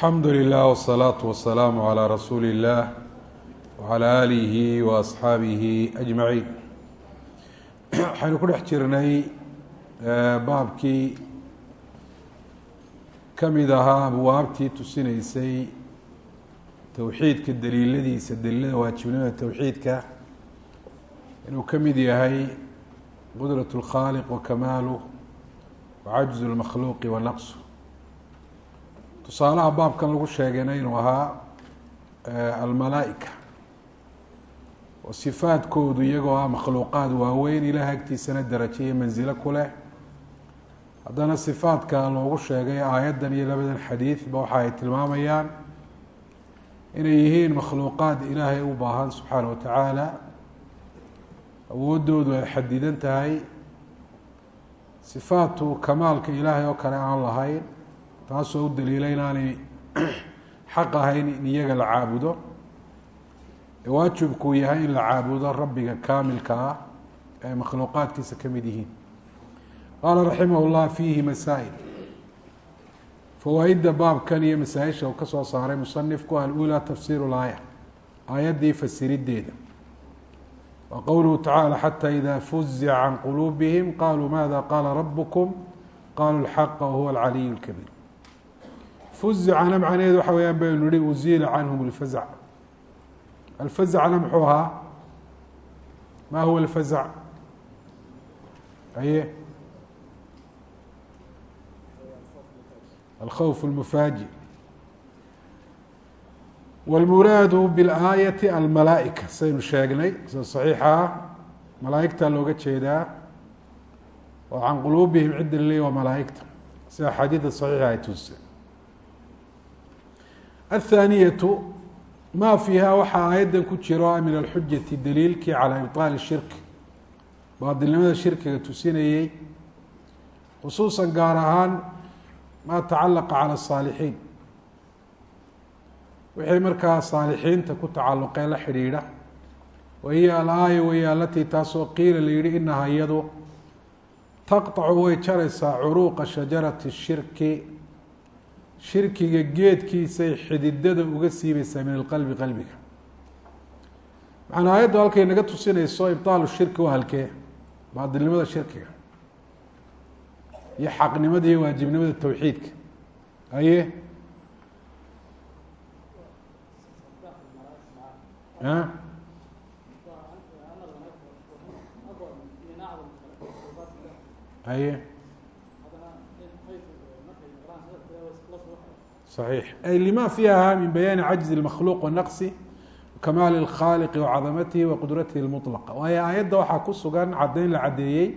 alxamdu lilah wsalaatu wasalaamu calaa rasuuli illaah wacalaa aalihi wa asxaabihi ajmaciin waxaynu ku dhex jirnay eh, baabkii ka mid ahaa abwaabtii tusinaysay towxiidka daliiladiisa daliilada waajibnimada towxiidka inuu ka mid yahay qudrat اlkhaaliq wa kamaaluh wa cajzu tusaalaha baabkan lagu sheegayna inuu ahaa almalaaئika oo sifaadkoodu iyagoo ah makhluuqaad waaweyn ilaah agtiisana darajo iyo mansilo ku leh. Haddana sifaadka loogu sheegay aayaddan iyo labadan xadiidba waxa ay tilmaamayaan inay yihiin makhluuqaad ilaahay u baahan subxaana wa tacaala. Awooddoodu ay xadidan tahay. Sifaatu kamaalka ilaahay oo kale aan lahayn taasoo u daliila inaanay xaq ahayn in iyaga la caabudo. Waajibkuu yahay in la caabudo rabbiga kaamilka ah ee makhluuqaadkiisa ka mid yihiin. Qaala raximah llah fiihi masaa'il. Fawaa-idda baabkan iyo masaa-isha uu ka soo saaray musanifku alulaa tafsiiru laaya aayaddii fasirideeda. Wa qowluhu tacaala xata ida fuzica can quluubihim qaluu maada qaala rabukum qaluu lxaqa wahuwa alcaliy lkabiir fuzicana macnaheedu waxa weyaan baynu nihi uziila canhum اlfazac alfazacna muxuu ahaa ma huwa alfazac aye alkhawf اlmufaaji wاlmuraadu biاlaayati almalaaئika saynu sheegnay sida صaxiixa ah malaaigtaa looga jeedaa oo can quluubihim cidda laleey waa malaaigta sida axaadiida صaxiixa ay tuuse athaaniyatu maa fiiha waxaa aayaddan ku jiro min alxujati daliilkii calaa ibطaali shirki baadilnimada shirkiga tusinayey khusuusan gaar ahaan maa tacalaqa cala الsaalixiin wixii markaa saalixiinta ku tacalluqee la xidhiidha wa hiya alaaya waya alatii taasoo qiila la yihi inaha iyadu taqطacu way jaraysaa curuuqa shajarati shirki shirkiga geedkiisay xididada uga siibaysaa min alqalbi qalbiga. Macanaa aayaddu halkay naga tusinayso ibطaalu shirki waa halkee? Baadilnimada shirkiga. Iyo xaqnimada iyo waajibnimada towxiidka aye aye صحيح أي لma فيha min بياni عجز المkلوq ونqص وكmاl الkhاalq وcadamatihi وqdratih المطلقة waayo aayadda waxaa ku sugan cadeyn la cadeeyey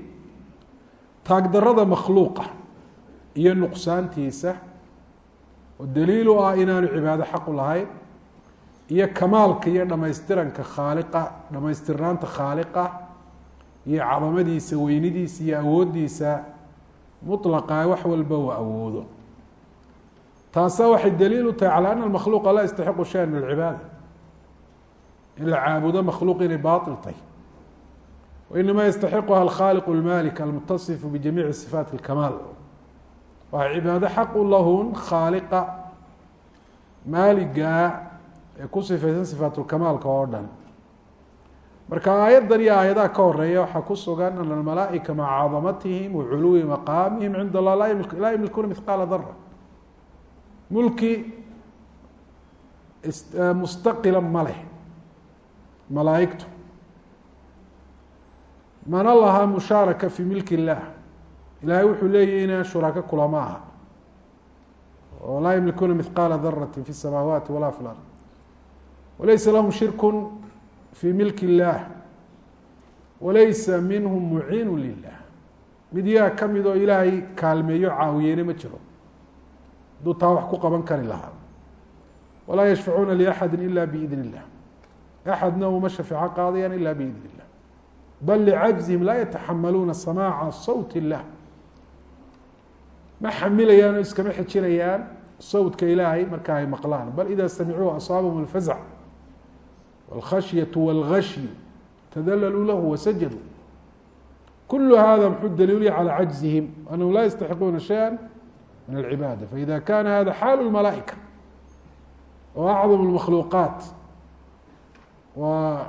taagdarada makhluuqa iyo nuqsaantiisa oo daliil u ah inaanu cibaado xaq u lahayn iyo kamaalka iyo dhamaystiranka khaaliqa dhamaystirnaanta khaaliqa iyo cadamadiisa weynidiisa iyo awoodiisa muطلqa wax walba uu awoodo taasa waxay daliil u tahay calى ana اmakhluuqa laa yastaxiqu shaya min alcibaada in la caabudo makhluuq inay baطil tahy wainama yastaxiquha alkhaaliq اlmalik almutasifu bijamiici صifaat اlkamaal waa cibaado xaqu lahun khaaliqa maaligaa ee ku sifaysan sifaat lkamaalka oo dhan marka aayaddan iyo aayadaha ka horeeya waxaa ku sugan ana almalaaئika maca cadamatihim wa culuwi maqaamihim cind allah laa yamlikuuna mihqaala dara mulki mustaqila ma leh malaaigtu mana laha mushaaraka fi milki اllah ilahay wuxuu leeyahy inaan shuraako kulama aha oo laa yamlikuuna mihqaala darati fi الsamaawaati wala fi lard walaysa lahum shirku fi milki اllah walaysa minhum muciinu lilah mid yaa kamid oo ilaahay kaalmeeyo caawiyeyne ma jiro haduu taa wax ku qaban kari lahaa. Walaa yashfacuuna liaxadi ila biidn illah axadna uma shafeeco qaadayaan ila biidn illah bal licajzihim laa yataxamaluuna samaaca sawt illah ma xamilayaan oo iskama xijinayaan sawdka ilaahay marka ay maqlaan. Bal idaa samicuu asaabahum alfazac walkhashyatu walgashyu tadalaluu lahu wasajaduu. Kulu hada muxuu daliilya calaa cajzihim. Anahum laa yastaxiquuna shaya min alcibaada faida kana hada xaalu lmalaaئika oo acdam اlmakhluuqaat wa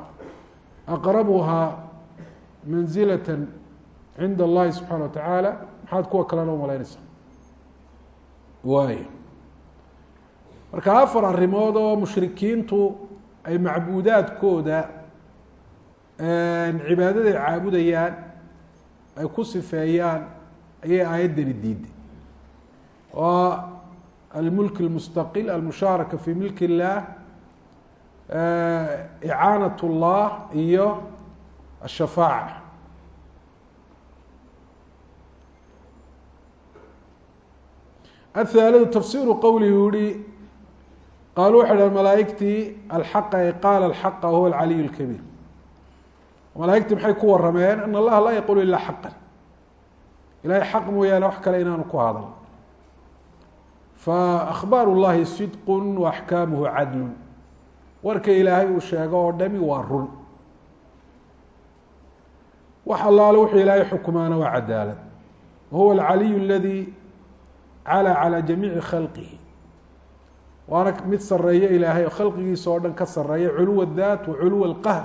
aqrabuhaa manzilaة cinda اllahi subxaana wa tacaala maxaad kuwa kalena umalaynaysaa waay marka afar arrimood oo mushrikiintu ay macbuudaadkooda cibaadada ay caabudayaan ay ku sifeeyaan ayay aayaddani diiday oo almulk اlmustaqil almushaaraka fi milk اllah icaanat اllah iyo ashafaaca athaalثu tafsiru qowlihi yihi qaalu waxay dhahn malaaigtii alxaqa ay qaala alxaqa huwa alcaliy اlkabiir malaaigtii maxay ku warameen an allaha laa yaqulu ilaa xaqan ilahay xaq mooyaane wax kale inaanu ku hadal faakbaar اllahi sidq waaxkaamuhu cadlu warka ilaahay uu sheego oo dhami waa run wax allaale wuxuu ilaahay xukumaana waa cadaalad wahuwa alcaliy aladi calaa calى jamiici khalqihi waana mid sareeyo ilaahay khalqigiisa oo dhan ka sareeya culuw الdat wa culuw اlqahr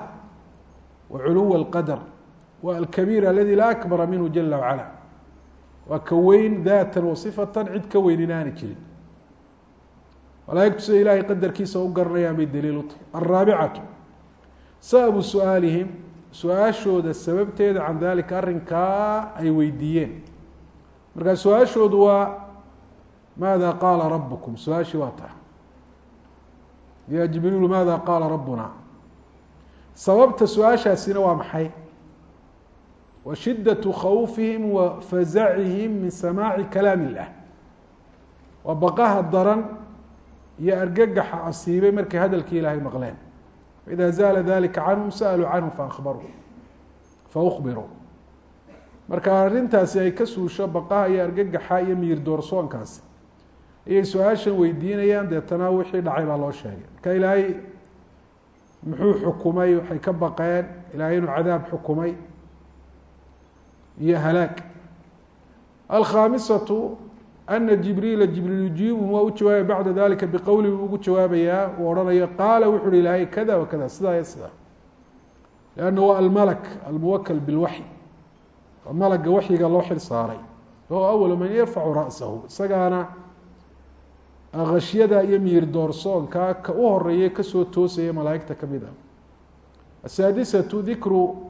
wa culuw اlqadar wa alkabiir aladi laa akbara minhu jala wacala waa ka weyn daatan wa sifatan cid ka weyn inaani jirin malaaigtu sida ilaahay qadarkiisa u garanayaan bay daliil u tahay. Alraabicatu sababu su'aalihim su'aashooda sababteeda can dalika arrinkaa ay weydiiyeen. Markaa su'aashoodu waa maada qaala rabukum su'aashii waa taha ya jibriilu maada qaala rabbuna sababta su'aashaasina waa maxay? Wa shidaةu khawfihim wa fazacihim min samaaci kalaam illah waa baqaha daran iyo argagaxa asiibay markay hadalkii ilaahay maqleen. Faida zaala dalika canhum sa'aluu canhu faakbaruu faukbiruu marka arrintaasi ay ka suusho baqaha iyo argagaxa iyo miyir doorsoonkaasi ayay su'aashan weydiinayaan deetana wixii dhacay baa loo sheegay. Marka ilaahay muxuu xukumay waxay ka baqeen ilaahay inuu cadaab xukumay iyo halaag. Alkhaamisatu ana jibriila jibriil yujiibum waa u jawaabaya bacda dalika biqowlihi ugu jawaabayaa uu odhanayo qaala wuxu uhi ilaahay kada wa kada sidaa iyo sidaa lanna waa almalak almuwakal bilwaxy waa malaga waxyiga loo xil saaray wahuwa awalu man yarfacu ra'sahu isagaana kashyada iyo miyir ka u horreeya ka soo toosaya malaaigta ka mid ah asaadisatu dikru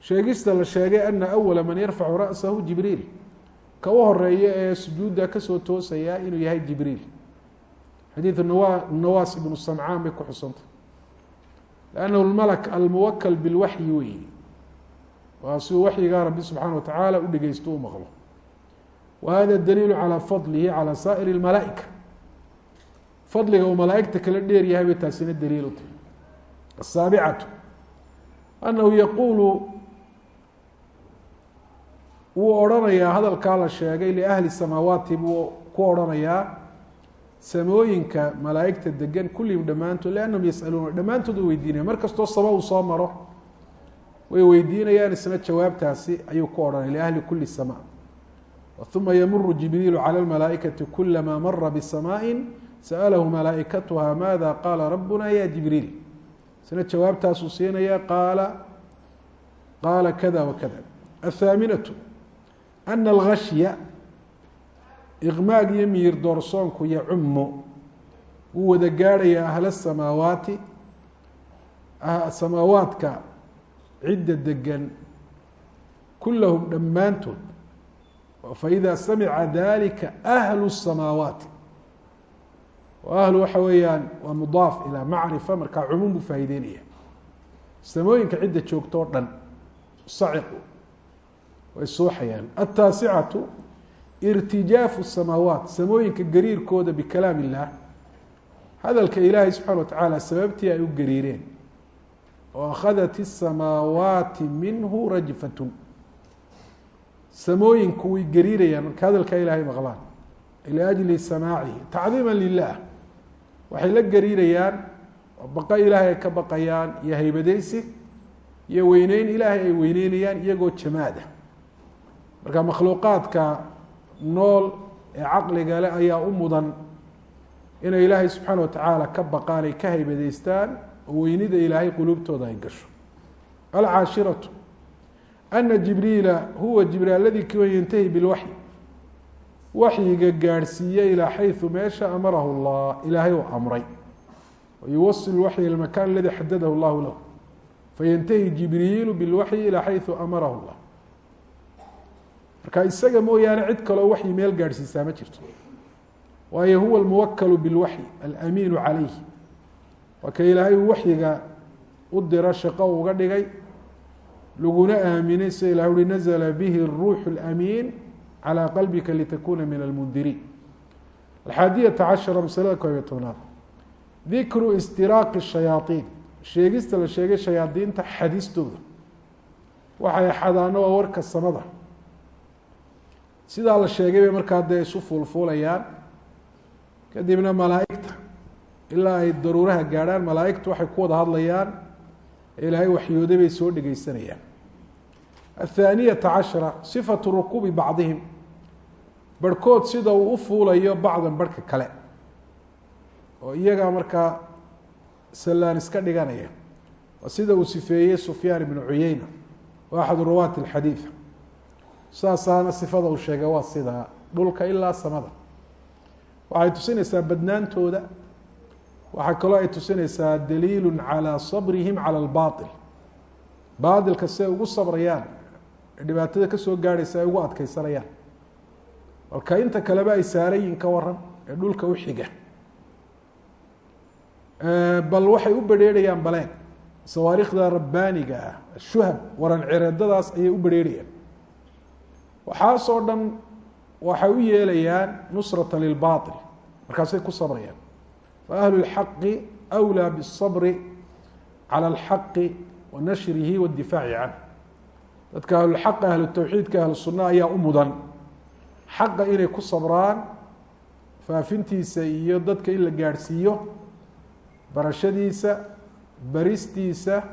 sheegista la sheegay ana awala man yarfacu ra'sahu jibriil ka u horreeya ee sujuudda ka soo toosaya inuu yahay jibriil. Xadiidu nawa nawaas ibnu samcaan bay ku xusantah lannahu lmalak almuwakal bilwaxyi weeye waa siuu waxyigaa rabbi subxaana watacaala u dhegeysto u maqlo. Wa hada daliilu calaa fadlihi calaa saa'iri اlmalaaika fadliga uu malaaigta dheer yahay bay taasina daliil u tahay. Asaabicatu anahu yaquulu wuu odhanayaa hadalkaa la sheegay liahli samaawaati buu ku odhanayaa samooyinka malaaigta degan kullihim dhammaantood liannahum yasaluuna dhammaantood way weydiinaya mar kastoo sama uu soo maro way weydiinayaan isna jawaabtaasi ayuu ku odhanaya liahli kuli sama uma ymuru jibriilu calى اmalaaئikaةi kulama mara bsamaaءi sa'lahu malaaئikatuha maada qaala rabuna ya jibriil isna jawaabtaasuu siinaya qaala qaala kada wakada athaaminaةu ana اlgashya iqmaag iyo miyir doorsoonku yacumu wuu wada gaadhaya ahla الsamaawaati samaawaadka cidda degan kulahum dhammaantood faida samica dalika ahlu الsamaawaati ahlu waxa weeyaan waa mudaaf ilaa macrifa markaa cumuum buu faa'ideynaya samooyinka cidda joogto o dhan saciqu way suuxayaan ataasicatu irtijaafu samaawaat samooyinka gariirkooda bikalaam illaah hadalka ilaahay subxaana watacaala sababtii ay u gariireen. Oo akhadat isamaawaati minhu rajfatun. Samooyinku way gariirayaan marka hadalkaa ilaahay maqlaan. Liajli samaacihi tacdiima lilah waxay la gariirayaan oo baqo ilaahay ay ka baqayaan iyo haybadaysi iyo weyneyn ilaahay ay weyneynayaan iyagoo jamaada marka makhluuqaadka nool ee caqliga le ayaa u mudan inay ilaahay subxaana watacaala ka baqaan ay ka haybadaystaan oo weynida ilaahay quluubtooda ay gasho. Alcaashiratu ana jibriila huwa jibriil aladii ka yantahi bilwaxyi waxyiga gaadhsiiya ilaa xayu meesha amarahu llah ilaahay u amray. Wayuwasil waxyi ilmakan aladi xadadahu llahu lahu. Fayantahi jibriilu bilwaxyi ilaa xayu amarahu llah marka isaga mooyaane cid kaloo waxyi meel gaadhsiisaa ma jirto waayo huwa almuwakalu bilwaxyi alamiinu calayh waa ka ilaahay uu waxyiga u diro shaqo uga dhigay laguna aaminay sida ilah uhi nazla bihi الruuxu اlamiin calى qalbika litakuna min almundiriin alxaadiyata cashara masalada koob iyo tobnaad dikru istiraaqi shayaaiin sheegista la sheegay shayaadiinta xadistooda waxay xadaano waa warka samada sidaa la sheegay bay markaa dee isu fuulfuulayaan. Kadibna malaaigta ilaa ay daruuraha gaadhaan malaaigtu waxay ku wada hadlayaan ilaahay waxyooday bay soo dhegeysanayaan athaaniyata cashara sifatu rukuubi bacdihim. Barhkood sida uu u fuulayo bacdan barhka kale oo iyagaa markaa sallaan iska dhiganaya. Sida uu sifeeyey sufyaan ibnu cuyeyna oo axadu ruwaati alxadiid saasaana sifada uu sheegay waa sidaa dhulka ilaa samada. Waxay tusinaysaa badnaantooda. Waxaa kaloo ay tusinaysaa daliilun calaa sabrihim cala albaail baailka si ay ugu sabrayaan dhibaatada ka soo gaadhaysa ay ugu adkeysanayaan walka inta kaleba ay saarayin ka waran ee dhulka u xiga. Bal waxay u bedheerhayaan baleen. Sawaarikhda rabbaaniga ah shuhab waran cereedadaas ayay u bedheerhayaan waxaasoo dhan waxay u yeelayaan nusrata lilbaطil markaasay ku sabrayaan faahlu اlxaqi أwlىa bالصabri calى اlxaqi wa nashrihi waاdifaaci canh dadka ahlulxaqa ahlu tawxiidka ahlu sunna ayaa u mudan xaqa inay ku sabraan faafintiisa iyo dadka in la gaadhsiiyo barashadiisa baristiisa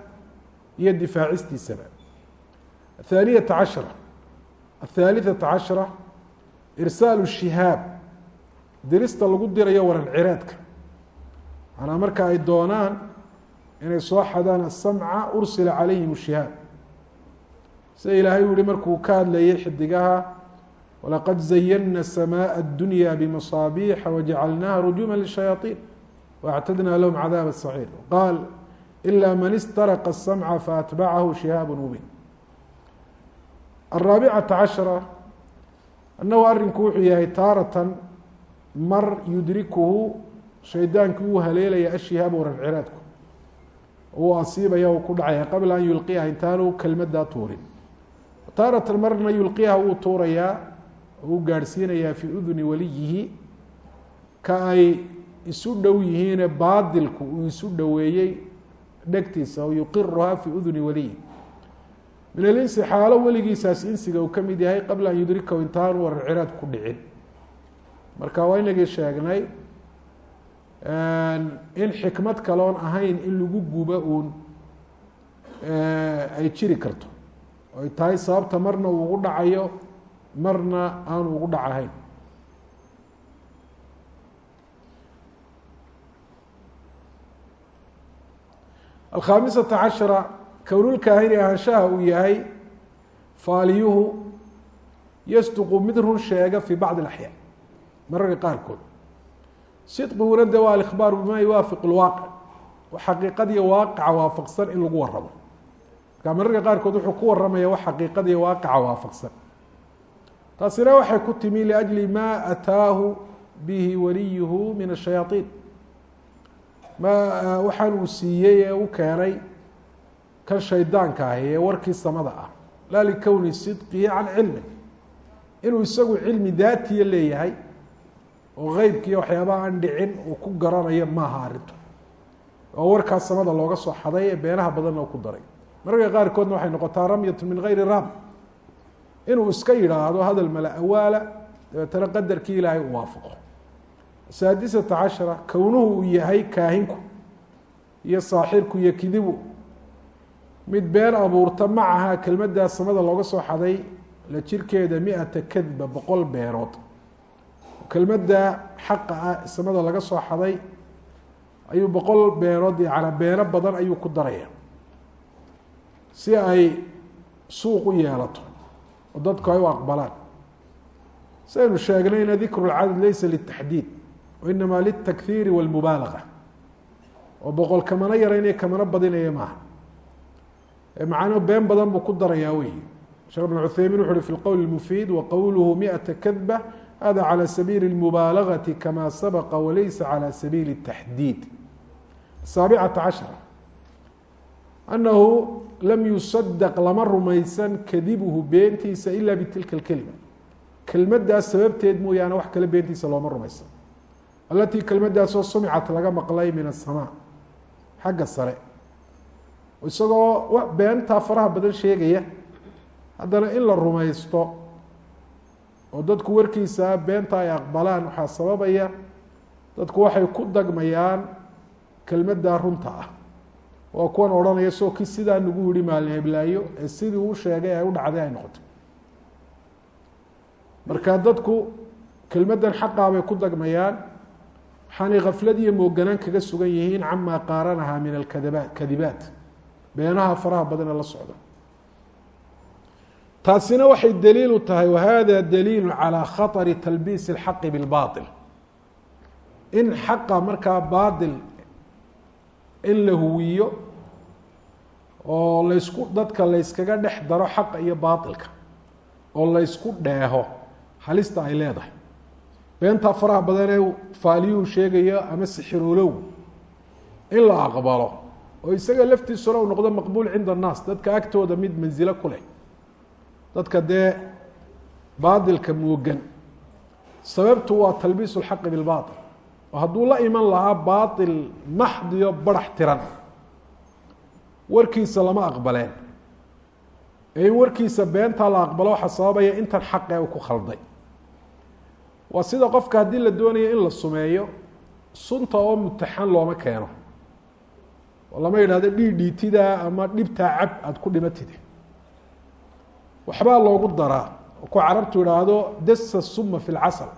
iyo difaacistiisaba athaaniyata cashra athaalithata cashra irsaalu shihaab dirista lagu dirayo waran cireedka manaa marka ay doonaan inay soo xadaan asamca ursila calayhim shihaab sida ilaahay u yihi markuu ka hadlayay xidigaha walaqad zayana samaء اdunya bmasaabixa wajacalnaha rujuma lishayaaطiin waاctadna lahum cadaab saciir qaal ila man istaraqa الsamca faatbacahu shihaab mubiin araabicata cashra annahu arinku wuxuu yahay taaratan mar yudrikuhu shaydaankii uu haleelaya ashihaab waran ciraadku uu asiibaya uu ku dhacaya qabla an yulqiyaha intaanu kelmadaa tuurin taaratan marna yulqiyaha wuu tuurayaa oo u gaadhsiinayaa fii uduni waliyihi ka ay isu dhow yihiine baadilku uu isu dhoweeyey dhegtiisa oo yuqiruhaa fii uduni waliyihi min alinsi xaalo weligiisaas insiga uu ka mid yahay qabla an yudrikahu intaanu waran ciraad ku dhicin. Marka waa inagii sheegnay in xikmad kaloon ahayn in lagu guba uun ay jiri karto. Ay tahay sababta marna uu ugu dhacayo marna aanu ugu dhacahayn. Alkhaamisata cashara kownulkaahini ahaanshaha uu yahay faaliyuhu yasduqu mid run sheega fii bacdi اlaxyaa mararka qaarkood. Sidqiguna de waa alikhbaaru bima yuwaafiq lwaaqic xaqiiqadiiyo waaqica waafaqsan in lagu waramo marka mararka qaarkood wuxuu ku waramaya wax xaqiiqadiiyo waaqica waafaqsan. Taasina waxay ku timi liajli ma ataahu bihi waliyuhu min ashayaaiin ma waxaan uu siiyey ee u keenay kan shaydaanka ahi ee warkii samada ah. Laa likowni sidqihi can cilmin inuu isagu cilmi daatiya leeyahay oo qeybkiiyo waxyaabaha aan dhicin uu ku garanayo maaha arrintu. Oo warkaas samada looga soo xaday ee beenaha badanna u ku daray. Mararka qaarkoodna waxay noqotaa ramyatu min gayri ram. Inuu iska yidhaahdo hadal mala awaala dabeetana qadarkii ilaahay u waafaqo. Saadisata cashara kownuhu uu yahay kaahinku iyo saaxirku iyo kidibu mid been abuurta macaha kelmaddaa samada looga soo xaday la jirkeeda mi-ata kadba boqol beerood. Kelmadda xaqa ah samada laga soo xaday ayuu boqol beenood yacnaa beeno badan ayuu ku daraya si ay suuq u yeelato oo dadku ay u aqbalaan. Saynu sheegnayna dikru lcadad laysa litaxdiid wainamaa litakhiiri walmubaalaga oo boqol kamano yaraynaya kamano badinaya maaha macno been badan buu ku darayaa wey sheekh bn cuthaymin wuxu uhi fi lqowl اmufiid waqowluhu miata kadba hada calى sabiili اlmubaalagati kama sabaqa walaysa calى sabiili الtaxdiid asaabicata cashara anahu lam yusadaq lama rumaysan kadibuhu beentiisa ila bitilka اlkelima kelmaddaas sababteed mooyaane wax kale beentiisa looma rumaysan alatii kelmaddaasoo sumicat laga maqlay min aلsamaa xagga sare isagoo beentaa faraha badan sheegaya. Haddana in la rumaysto oo dadku warkiisa beenta ay aqbalaan waxaa sababaya dadku waxay ku dagmayaan kelmaddaa runta ah. Waa kuwan odhanaya soo ki sidaa nagu yihi maalin heblaayo ee sidii uu sheegay ay u dhacday ay noqoto marka dadku kelmaddan xaqaa bay ku dagmayaan waxaanay khaflad iyo mooganaan kaga sugan yihiin camaa qaaranaha min alkadabaat kadibaat beenaha faraha badane la socda taasina waxay daliil u tahay wahada daliilu calى khaطri talbiis اlxaqi biاlbaطil in xaqa markaa baaطil in la huwiyo oo laysku dadka layskaga dhex daro xaqa iyo baaطilka oo laysku dheeho halista ay leedahay beentaa faraha badanee faaliyuhu sheegayo ama sixiroolow in la aqbalo oo isaga laftiisuna uu noqdo maqbuul cinda الnaas dadka agtooda mid manzilo ku leh dadka dee baatilka moogan sababtu waa talbiis اlxaqi biاlbaطil oo hadduu la iman lahaa baaطil maxdiyo barax tiran warkiisa lama aqbaleen ee in warkiisa beentaa la aqbalo waxaa sababaya intan xaqee uu ku khalday waa sida qofka haddii la doonayo in la sumeeyo sunta oo mutaxan looma keeno oo lama yidhahdo dhiidhiitidaa ama dhibtaa cab aada ku dhimatide waxbaa loogu daraa oo ku carabtu idhaahdo dasa suma fi lcasal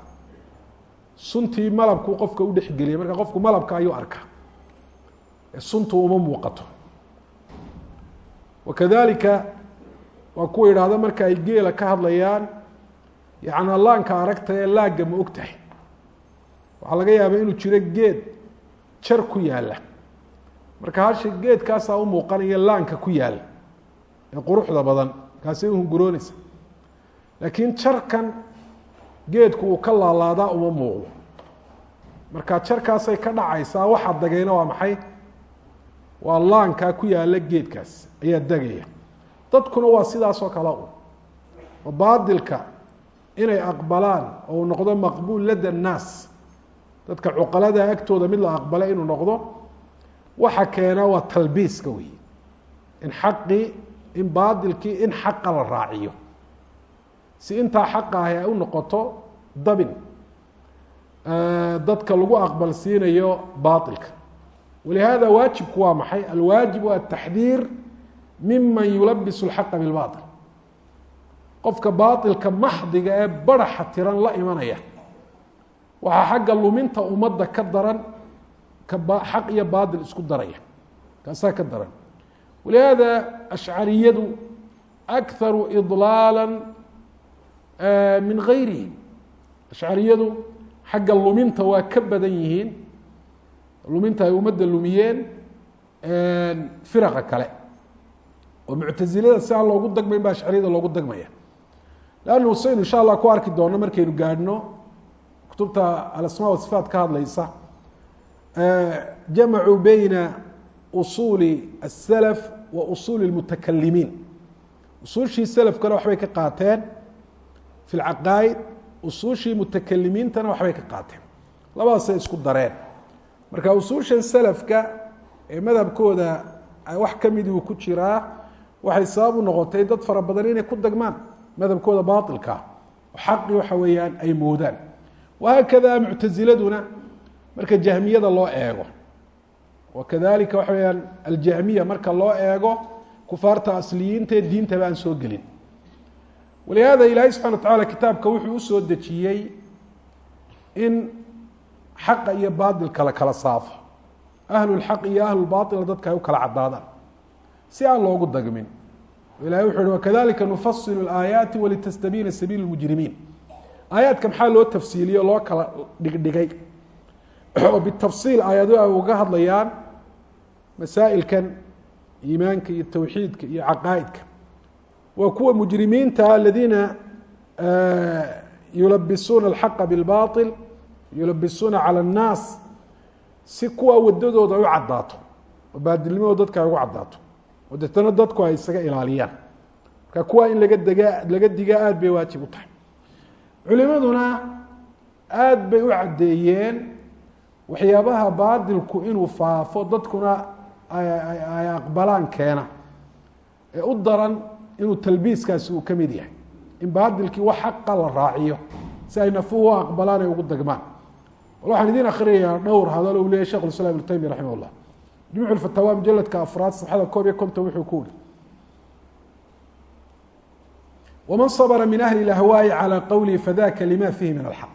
suntii malabkuu qofka u dhexgeliyay marka qofku malabka ayuu arkaa. Suntu uma muuqato. Wakadalika waa kuwa idhaahdo marka ay geela ka hadlayaan yacnaa laanka aragta ee laagga ma og tahay waxaa laga yaabaa inuu jiro geed jar ku yaalla marka hasha geedkaasaa u muuqanaya laanka ku yaalla ee quruxda badan kaasay uhunguroonaysa laakiin jarkan geedku uu ka laalaadaa uma muuqdo. Marka jarkaasay ka dhacaysaa waxa dagayna waa maxay? Waa laankaa ku yaalla geedkaas ayaa degaya dadkuna waa sidaasoo kale u. Oo baadilka inay aqbalaan oo uu noqdo maqbuul lada nnaas dadka cuqalada agtooda mid la aqbala inuu noqdo waxa keena waa talbiiska wey in xaqii in baadilkii in xaqa la raaciyo. Si intaa xaqa ahi ay u noqoto dabin dadka lagu aqbal siinayo baailka walihada waajibku waa maxay? Alwaajib waa ataxdiir miman yulabisu اlxaqa bilbaطil qofka baailka maxdiga ee baraxa tiran la imanaya. Waxaa xagga luminta ummadda ka daran xaq iyo baatil isku daraya. Kaasaa ka daran. Walihada ashcariyadu akharu idlaala min gayrihim ashcariyadu xagga luminta waa ka badan yihiin. Luminta ay ummadda lumiyeen firaqa kale. Oo muctazilada si aan loogu dagmayn ba ashcariyada loogu dagmaya. Leannu saynu insha allah ku arki doono markaynu gaadhno kutubta alasmaa wasifaat ka hadlaysa jamacuu beyna usuuli aلsalaf wa usuuli اlmutakalimiin usuushii selafkana waxbay ka qaateen fi lcaqaa'id usuushii mutakalimiintana waxbay ka qaateen labadaasay isku dareen marka usuushan selafka ee madhabkooda wax kamidi uu ku jiraa waxay sabab u noqotay dad fara badan inay ku dagmaan madhabkooda baailkaa oo xaqii waxa weeyaan ay moodaan wahaakada muctaziladuna marka jahmiyada loo eego. Wakadalika waxa weyaan aljahmiya marka loo eego kufaarta asliyiinta ee diintaba aan soo gelin. Walihada ilaahay subxana wa tacala kitaabka wuxuu u soo dejiyey in xaqa iyo baatilka la kala saafo. Ahlulxaq iyo ahlulbaaila dadka ay u kala caddaadaan. Si aan loogu dagmin. Ilahay wuxu uhi wakadalika nufasilu اlaayaati walitastabiina sabiil اlmujrimiin aayaadka maxaa loo tafsiiliye o loo kala dhigdhigay oo bitafsiil aayado ay uga hadlayaan masaa'ilkan iimaanka iyo towxiidka iyo caqaa'idka waa kuwa mujrimiinta aladiina yulabisuuna alxaqa bilbaطil yulabisuuna calى الnaas si kuwa wadadooda ay u caddaato oo baadilnimadooda dadka ay ugu caddaato oo deetana dadku ay isaga ilaaliyaan marka kuwa in laga dega laga digaa aada bay waajib u tahay culimaduna aada bay u caddeeyeen waxyaabaha baadilku inuu faafo dadkuna ay aqbalaan keena ee u daran inuu talbiiskaasi uu ka mid yahay in baadilkii wax xaqa la raaciyo si ay nafuhu u aqbalaan ay ugu dagmaan bal waxaan idin akrinayaa dhowr hadal u leyahy shekh islam ibnu taymiya raximah اllah jimcu fatawaa mujaladka afraad saxada koob iyo konton wuxuu ku uri waman sabra min ahli اlahwaaءi calى qowlihi fadaka lima fihi min alxaq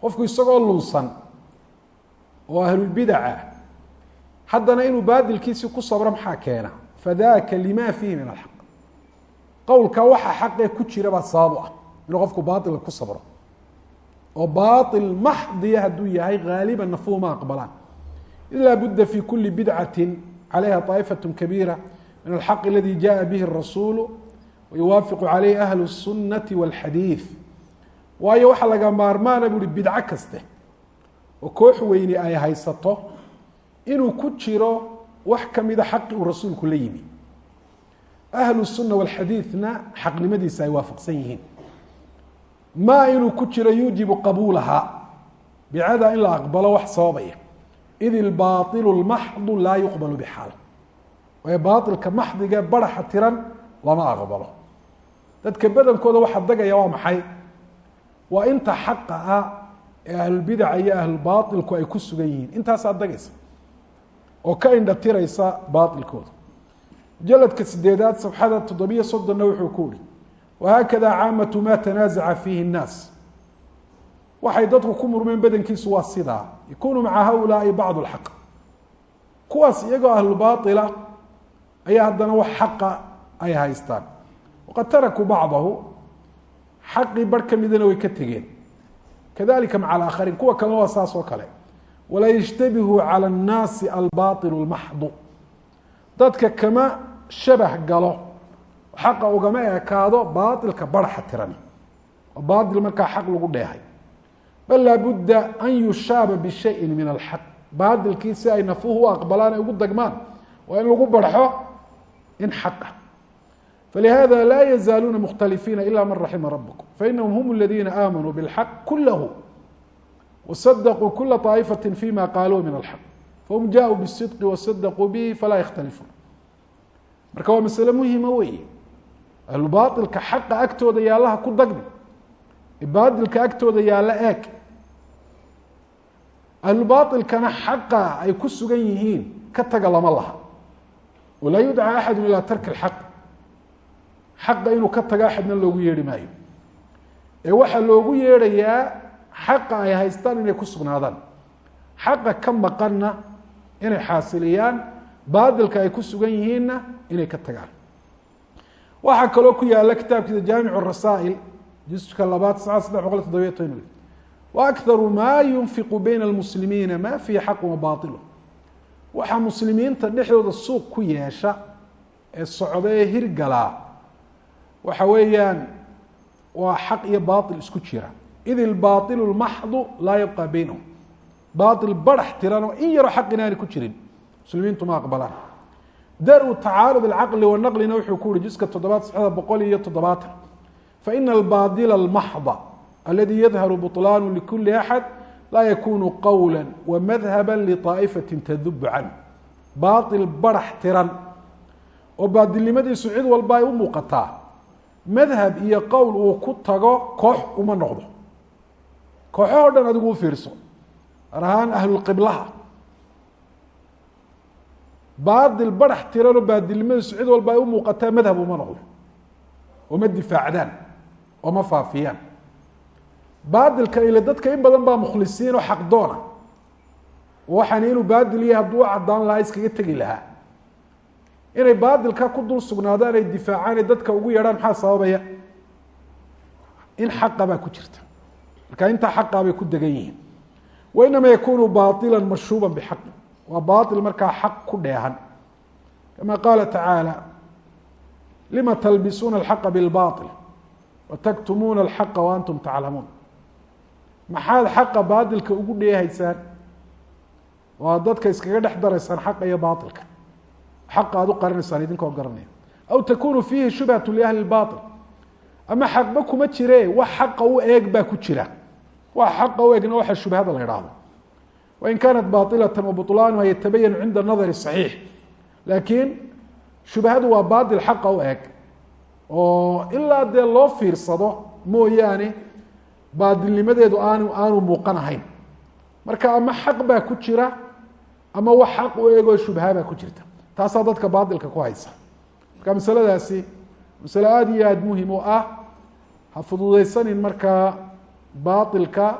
qofku isagoo lunsan oo ahlulbidaca haddana inuu baadilkiisii ku sabro maxaa keena fadaka lima fiihi min alxaq qowlka waxa xaqee ku jira baa sabab u ah inuu qofku baailka ku sabro oo baail maxdiya hadduu yahay haaliban nafuhu ma aqbalaan ila budda fi kuli bidcati calayha طaa'ifaة kabiira min alxaq aladi jaءa bihi الrasuulu wayuwaafiqu calayhi ahlu الsunati wاlxadiiث waayo waxaa laga maarmaana bu uhi bidco kaste oo koox weyni ay haysato inuu ku jiro wax kamida xaqi uu rasuulku la yimi ahlu الsuna wاlxadiiثna xaqnimadiisa ay waafaqsan yihiin ma inuu ku jiro yuujibu qabuulaha bidcada in la aqbalo wax sababaya id ilbaailu lmaxdu laa yuqbalu bixaal waayo baailka maxdiga baraxa tiran lama aqbalo dadka badankooda waxa dagaya waa maxay waa inta xaqa ah ee ahlulbidaca iyo ahlulbaailku ay ku sugan yihiin. Intaasaa dagaysa oo ka indhatiraysa baailkooda mujaladka sideedaad sabxada toddobiyo soddonna wuxuu ku uhi wahaakadaa caamatu maa tanaazaca fiihi nnaas. Waxay dadku ku murmeen badankiisu waa sidaa yakunu maca haulaai bacd alxaq kuwaas iyagoo ahlulbaaila ayaa haddana wax xaqa ay haystaan. Waqad tarakuu bacdahu xaqii barh ka midana way ka tegeen kadalika maca alaakhariin kuwa kale waa saasoo kale. Walaa yashtabihu cala annaasi albailu lmaxdu dadka kama shabah galo xaqa ugama ekaado baailka barxa tirani. Oo baail markaa xaq lagu dheehay bal laabudda an yushaaba bishayin min alxaq. Baailkii si ay nafuhu u aqbalaan ay ugu dagmaan. Waa in lagu barxo in xaq ah. falihada laa yazaaluuna mukhtalifiina ila man raxima rabkum fainahum hum aladiina aamanuu biاlxaq kulahu wasadaquu kula طaa'ifati fima qaaluu min alxaq fahum jaaءuu bالsidqi wasadaquu bihi falaa yakhtalifuun marka waa masale muhima weeye ahlubaailka xaqa agtooda yaallaha ku dagmi baadilka agtooda yaalla eeg ahlubaailkana xaqa ay ku sugan yihiin ka taga lama laha walaa yudcaa axadu ilaa tarki اlxaq xaqa inuu ka tago axadna loogu yeedhi maayo. Ee waxaa loogu yeedhayaa xaqa ay haystaan inay ku sugnaadaan. Xaqa ka maqanna inay xaasiliyaan baadilka ay ku sugan yihiinna inay ka tagaan. Waxaa kaloo ku yaalla kitaabkiisa jaamic rasaa'il juska labaad saca saddex boqol toddobiyo toban. Wa akharu maa yunfiqu bayna almuslimiina ma fihi xaqun wa baailu waxaa muslimiinta dhexdooda suuq ku yeesha ee socda ee hirgalaa waxa weeyaan waa xaq iyo baail isku jira. Id ilbaailu lmaxdu laa yabqa baynahum baail barax tiran oo in yaroo xaq inaani ku jirin. Muslimiintu ma aqbalaan. Daru tacaarud alcaqli wanaqlina wuxuu ku uhi juska toddobaad saxda boqol iyo toddobaatan. Faina albaadila almaxda aladi yadharu buطlaanu likuli axad laa yakunu qowla wamadhaba liطaa'ifati tadubu canh baail barax tiran oo baadilnimadiisu cid walba ay u muuqataa madhab iyo qowl uu ku tago koox uma noqdo. Kooxahoo dhan adigu u fiirso. Gaar ahaan ahlulqiblaha baail barax tiranoo baadilnimadiisu cid walba ay u muuqataa madhab uma noqdo. Oo ma difaacdaan. Oo ma faafiyaan. Baadilka ile dadka in badan baa mukhlisiin oo xaqdoona waxaan inuu baadil yahay hadduu u cadaan lahaa iskaga tegi lahaa inay baadilka ku dul sugnaadaan ay difaacaan ay dadka ugu yeedhaan maxaa sababaya? In xaqa baa ku jirta. Marka intaa xaqaa bay ku degan yihiin. Wainama yakunu baila mashuuba bxaqi waa bail markaa xaq ku dheehan. Kama qaala tacaala lima talbisuuna alxaqa bilbail wataktumuuna alxaqa waantum taclamuun? Maxaad xaqa baatilka ugu dheehaysaan? Oo aad dadka iskaga dhex daraysaan xaqa iyo baailka xaqa aad u qarinaysaan idinkoo garanaya aw takunu fiihi shubhatu liahli bail ama xaqba kuma jire wax xaqa u eeg baa ku jira wax xaqa u egna waxa shubhada la idhaahdo wain kaanat bailata wabulaanuha yatabayanu cinda nadari saxiix laakiin shubhadu waa baatil xaqa u eg oo ilaa dee loo fiirsado mooyaane baadilnimadeedu aanu aanu muuqan marka ama xaq baa ku jira ama wax xaq u eegoo shubha baa ku jirta taasaa dadka baatilka ku haysa. Marka masaladaasi masale aada iyo aada muhiim u ah ha fududeysanin markaa baatilka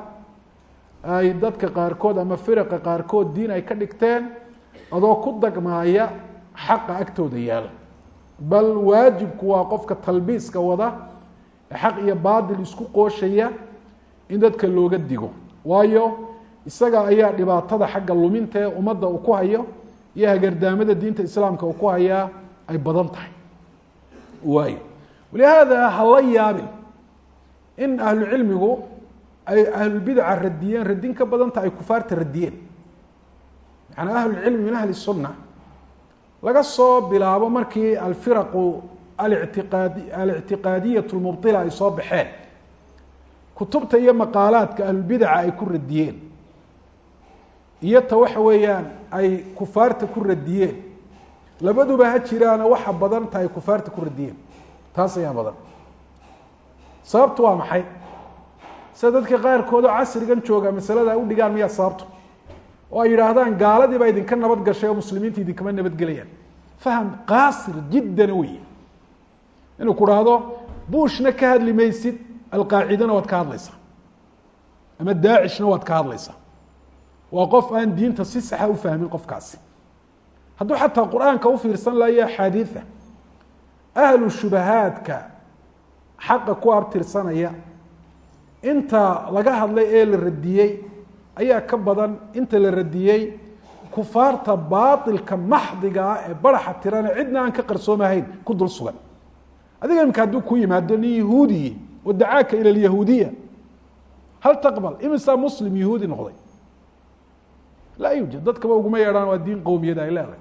ay dadka qaarkood ama firaqa qaarkood diin ay ka dhigteen adoo ku dagmaaya xaqa agtooda yaalla bal waajibku waa qofka talbiiska wada ee xaq iyo baatil isku qooshaya in dadka looga digo. Waayo isaga ayaa dhibaatada xagga luminta ee ummadda uu ku hayo iyo hagardaamada diinta islaamka uu ku hayaa ay badan tahay. Waayo. Walihaada hala yaabin in ahlu cilmigu ay ahlulbidaca radiyeen radin ka badanta ay kufaarta radiyeen. Macanaa ahlulcilmi min ahli sunna laga soo bilaabo markii alfiraqu alictiqaadi alictiqaadiyat lmubila ay soo baxeen. Kutubta iyo maqaalaadka ahlulbidaca ay ku radiyeen iyo ta waxa weeyaan ay kufaarta ku radiyeen. Labaduba ha jiraana waxa badan ta ay kufaarta ku radiyeen. Taas ayaa badan. Sababtu waa maxay? Sida dadka qaarkood oo casrigan jooga masalada u dhigaan miyaa sababtu? Oo ay yidhaahdaan gaaladii baa idinka nabad gashay oo muslimiinta idinkama nabadgelayaan faham qaasir jiddan wey inuu ku dhahdo buushna ka hadli maysid alqaacidana waad ka hadlaysaa. Ama daacishna waad ka hadlaysaa waa qof aan diinta si saxa u fahmin qofkaasi. Hadduu xataa qur'aanka u fiirsan lahayo axaadiida ahlu shubahaadka xaqa ku abtirsanaya inta laga hadlay ee la radiyey ayaa ka badan inta la radiyey kufaarta baailka maxdiga ah ee baraxa tirane cidna aan ka qarsoomahayn ku dul sugan. Adiga imika hadduu ku yimaado nin yahuudiyi oo dacaaka ila lyahuudiya hal taqbal imisaa muslim yahuudi noqday laa yuujad dadkaba uguma yeedhaan waa diin qowmiyad ay leedahay.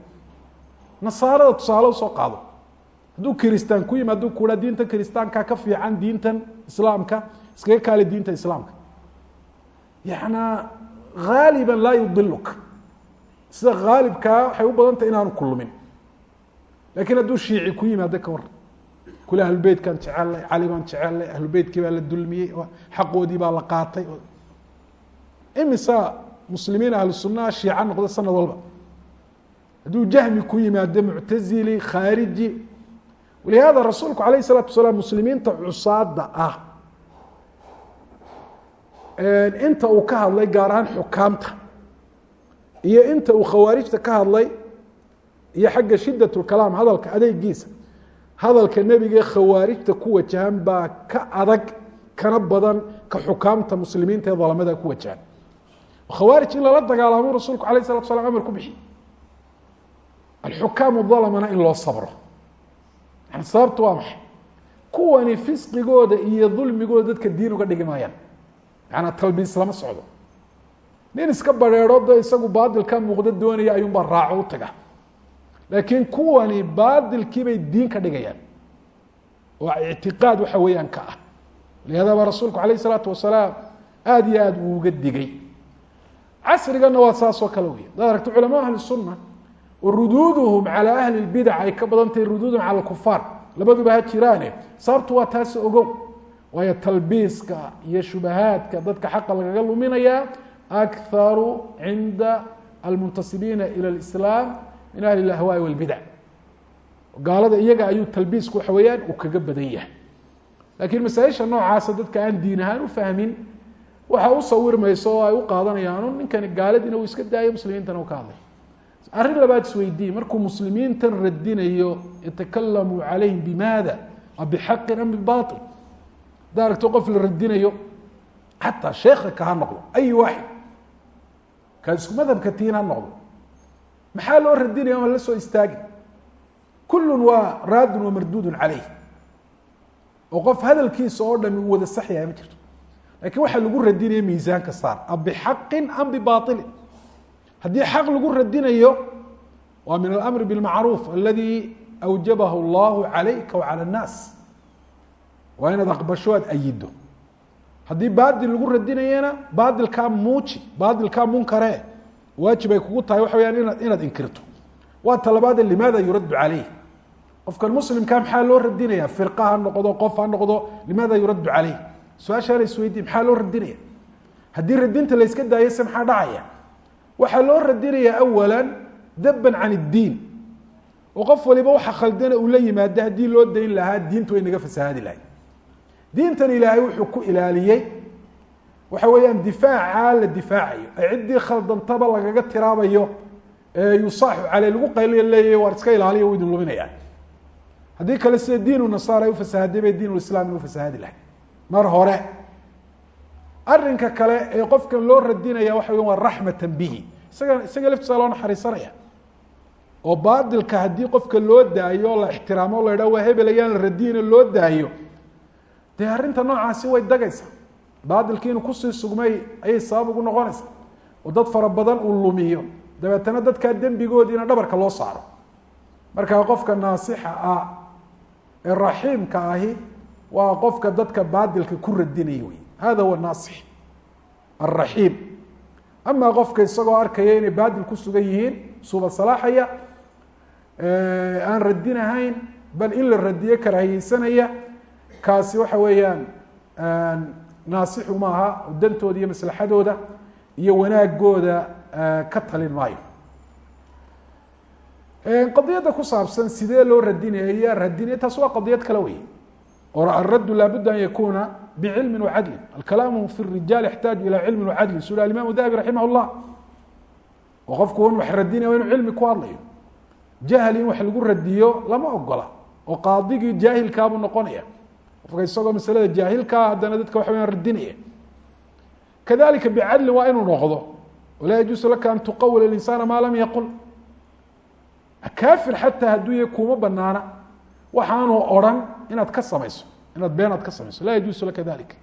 Nasaarada tusaale u soo qaado. Hadduu kiristaan ku yimaado kuha diinta kiristaanka ka fiican diintan islaamka iskaga kaali diinta islaamka. Yana haaliba laa yudiluka sida haalibkaa waxay u badan tahay inaanu ku lumin lakiin hadduu shiici ku yimaado ka war kule ahlubeytkaan jecelnay cali baan jecelnay ahlubeytkii baa la dulmiyey xaqoodii baa la qaatay. Imisa muslimiin ahlusunaa shiica noqda sanad walba. Hadduu jahmi ku yimaado muctazili khaariji. Walihaada rasuulku alayh isalaatu salaam muslimiinta cusaada ah. Inta uu ka hadlay gaar ahaan xukaamta iyo inta uu khawaarijta ka hadlay iyo xagga shidatulkalaam hadalka adeegiisa hadalka nebigae khawaarijta ku wajahan baa ka adag kana badan ka xukaamta muslimiinta ee dalamada ku wajahan khawaarij in lala dagaalamo rasuulku alayh الsalatu slam amar ku bixi. Alxukaamu dalamana in loo sabro. Yani sababtu waa maxay? Kuwani fisqigooda iyo dulmigooda dadka diin uga dhigi maayaan. Macanaa talbiis lama socdo. Nin iska bareero de isagu baadilka muuqdo doonaya ayuunbaa raaco u taga. Laakiin kuwani baadilkiibay diin ka dhigayaan. Oo ictiqaad waxa weeyaan ka ah. Lihada baa rasuulku alayh isalaatu wasalaam aada iyo aada uu uga digay casrigana waa saasoo kale wey daad aragta culama ahli sunna oo ruduuduhum calaa ahli lbidac ay ka badan tahay ruduudum cala kufaar labaduba ha jiraane. Sababtu waa taasi ogow. Waayo talbiiska iyo shubahaadka dadka xaqa lagaga luminayaa akharu cinda almuntasibiina ila alislaam min ahli lahwaai walbidac gaalada iyaga ayuu talbiisku waxa weeyaan uu kaga badan yahay. Laakiin masaa-isha noocaasa dadka aan diin ahaan u fahmin waxa u sawirmayso oo ay u qaadanayaan ninkani gaaladiina uu iska daayo muslimiintana u ka hadlay. Arrin labaad isweydiiye markuu muslimiintan radinayo yatakalamu calayhim bimaada? Bixaqin am bibail haddaa aragto qof la radinayo xataa sheekha ka ha noqdo ay waaxid kaad isku madhabka tiin ha noqdo. Maxaa loo radinaya aan la soo istaagin kullun waa raadun wa marduudun caleyh oo qof hadalkiisa oo dhami uu wada sax yahay ma jirto laakiin waxaa lagu radinaya miisaanka saar a bixaqin am bibailin haddii xaq lagu radinayo waa min alamri bilmacruuf aladi awjabahu allahu calayka wacala annaas. Waa inaad aqbasho aad ayido. Haddii baadil lagu radinayana baadilkaa muuji baadilkaa munkare waajib ay kugu tahay waxa inaad inaad inkirto. Waa talabaade limaada yuraddu caleyh qofkan muslimkaa maxaa loo radinaya firqa ha noqdo qof ha noqdo limaada yuraddu caleyh su'aashaa la isweydiye maxaa loo radinaya? Haddii radinta la yska daayo se maxaa dhacaya? Waxaa loo radinaya awala daban can iddiin. Oo qof waliba waxa khaldana uu la yimaado haddii loo dayn lahaa diintu way naga fasahaadi lahay diintan ilaahay wuxuu ku ilaaliyey waxa weeyaan difaaca la difaacayo. Ee ciddii khaldantaba lagaga tiraabayo ee yusaaxu caley lagu qayliyo leeyahy waar iska ilaaliya u idin luminaya haddii kale sida diinu nasaara ay ufasahaday bay diin islam ufasahaadi lahay mar hore. Arinka kale ee qofkan loo radinaya waxa weya waa raxmata bihi. Isaga isaga laftiisa loo naxariisanaya oo baadilka haddii qofka loo daayo la ixtiraamo la idhaha waa hebel ayaan la radiyeyno loo daayo. Dee arrinta noocaasi way dagaysaa. Baadilkii inuu ku sii sugmay ayay sabab ugu noqonaysaa. Oo dad fara badan uu lumiyo. Dabeetana dadkaa dembigoodiina dhabarka loo saaro. Markaa qofka naasixa ah ee raxiimka ahi waa qofka dadka baadilka ku radinaya wey hada huwa naasix alraxiim amaa qofka isagoo arkaya inay baadil ku sugan yihiin suuba salaaxaya aan radinahayn bal in la radiyo karaahiyeysanaya kaasi waxa weeyaan naasixu maaha dantooda iyo maslaxadooda iyo wanaagooda ka talin maayo. Qadiyadda ku saabsan sidee loo radinaya radinaya taas waa qadiyad kale wey araddu laabudda an yakuna bcilmi wacadli alkalaamu fi rijaal yaxtaaju ila cilmi wacadli su alimam dahabi raximah llah oo qofku in wax radinaya wa inu cilmi ku hadlayo. Jahli in wax lagu radiyo lama ogola. Oo qaadigii jaahilkaabuu noqonaya. Qofka isagoo masalada jaahilkaa haddana dadka waxa weyaan radinaya. Kadalika bicadlin waa inuu noqdo. Walaa yajuusu laka an tuqawil insaana maa lam yaqul. Kaafir xataa hadduu yahay kuma banaana waxaanu odrhan inaad ka samayso inaad been aad ka samayso laa yajuusu laka dalika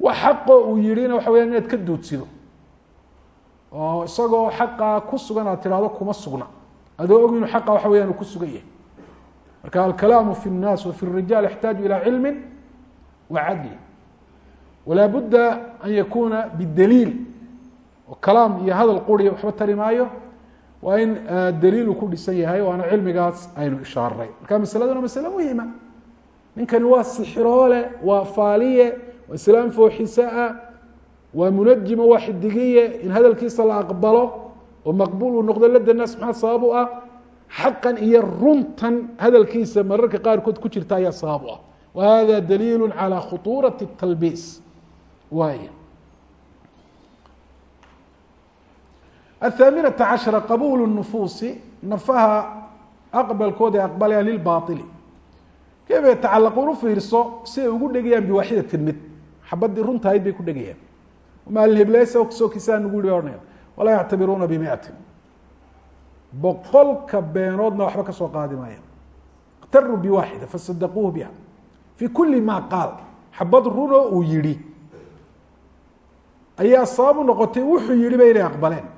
wax xaqo uu yihina waxa weyaan inaad ka duudsido oo isagoo xaqaa ku sugan aad tidhahdo kuma sugna adoo og inuu xaqa waxa weyaan uu ku sugan yahay marka alkalaamu fi الnaas wa fi الrijaal yaxtaaju ilى cilmi wa cadli walaa budda an yakuna bidaliil oo kalaam iyo hadal quriya waxba tari maayo waa in daliilu ku dhisan yahay waana cilmigaas aynu ishaaray marka masaladuna masale muhima ninkani waa sixiroole waa faaliye waa islaam fooxisaa waa munajimo waa xidigiye in hadalkiisa la aqbalo oo maqbuul uu noqdo lada naas maxaa sabab u ah xaqan iyo runtan hadalkiisa mararka qaarkood ku jirta ayaa sabab u ah wa hada daliilu calى khuطuuraةi الtalbiis waay الثaaminaةa caشhرa qabuul النufuusi nafaha aqbalkooda ay aqbalayaan lilbaطili kayfa yatacalaquun u fiirso si ay ugu dhegayaan biwaaxidatin mid xabadii runtahayd bay ku dhegayaan maalhebleesa soo kisaa nugu yihi ba ohanaya walaa yactabiruuna bimiatin boqolka beenoodna waxba kasoo qaadi maayaan اktaruu biwaaxida fasadaquuhu biha fi kuli ma qaal xabad runoo uu yihi ayaa sabab u noqotay wuxuu yihi ba inay aqbaleen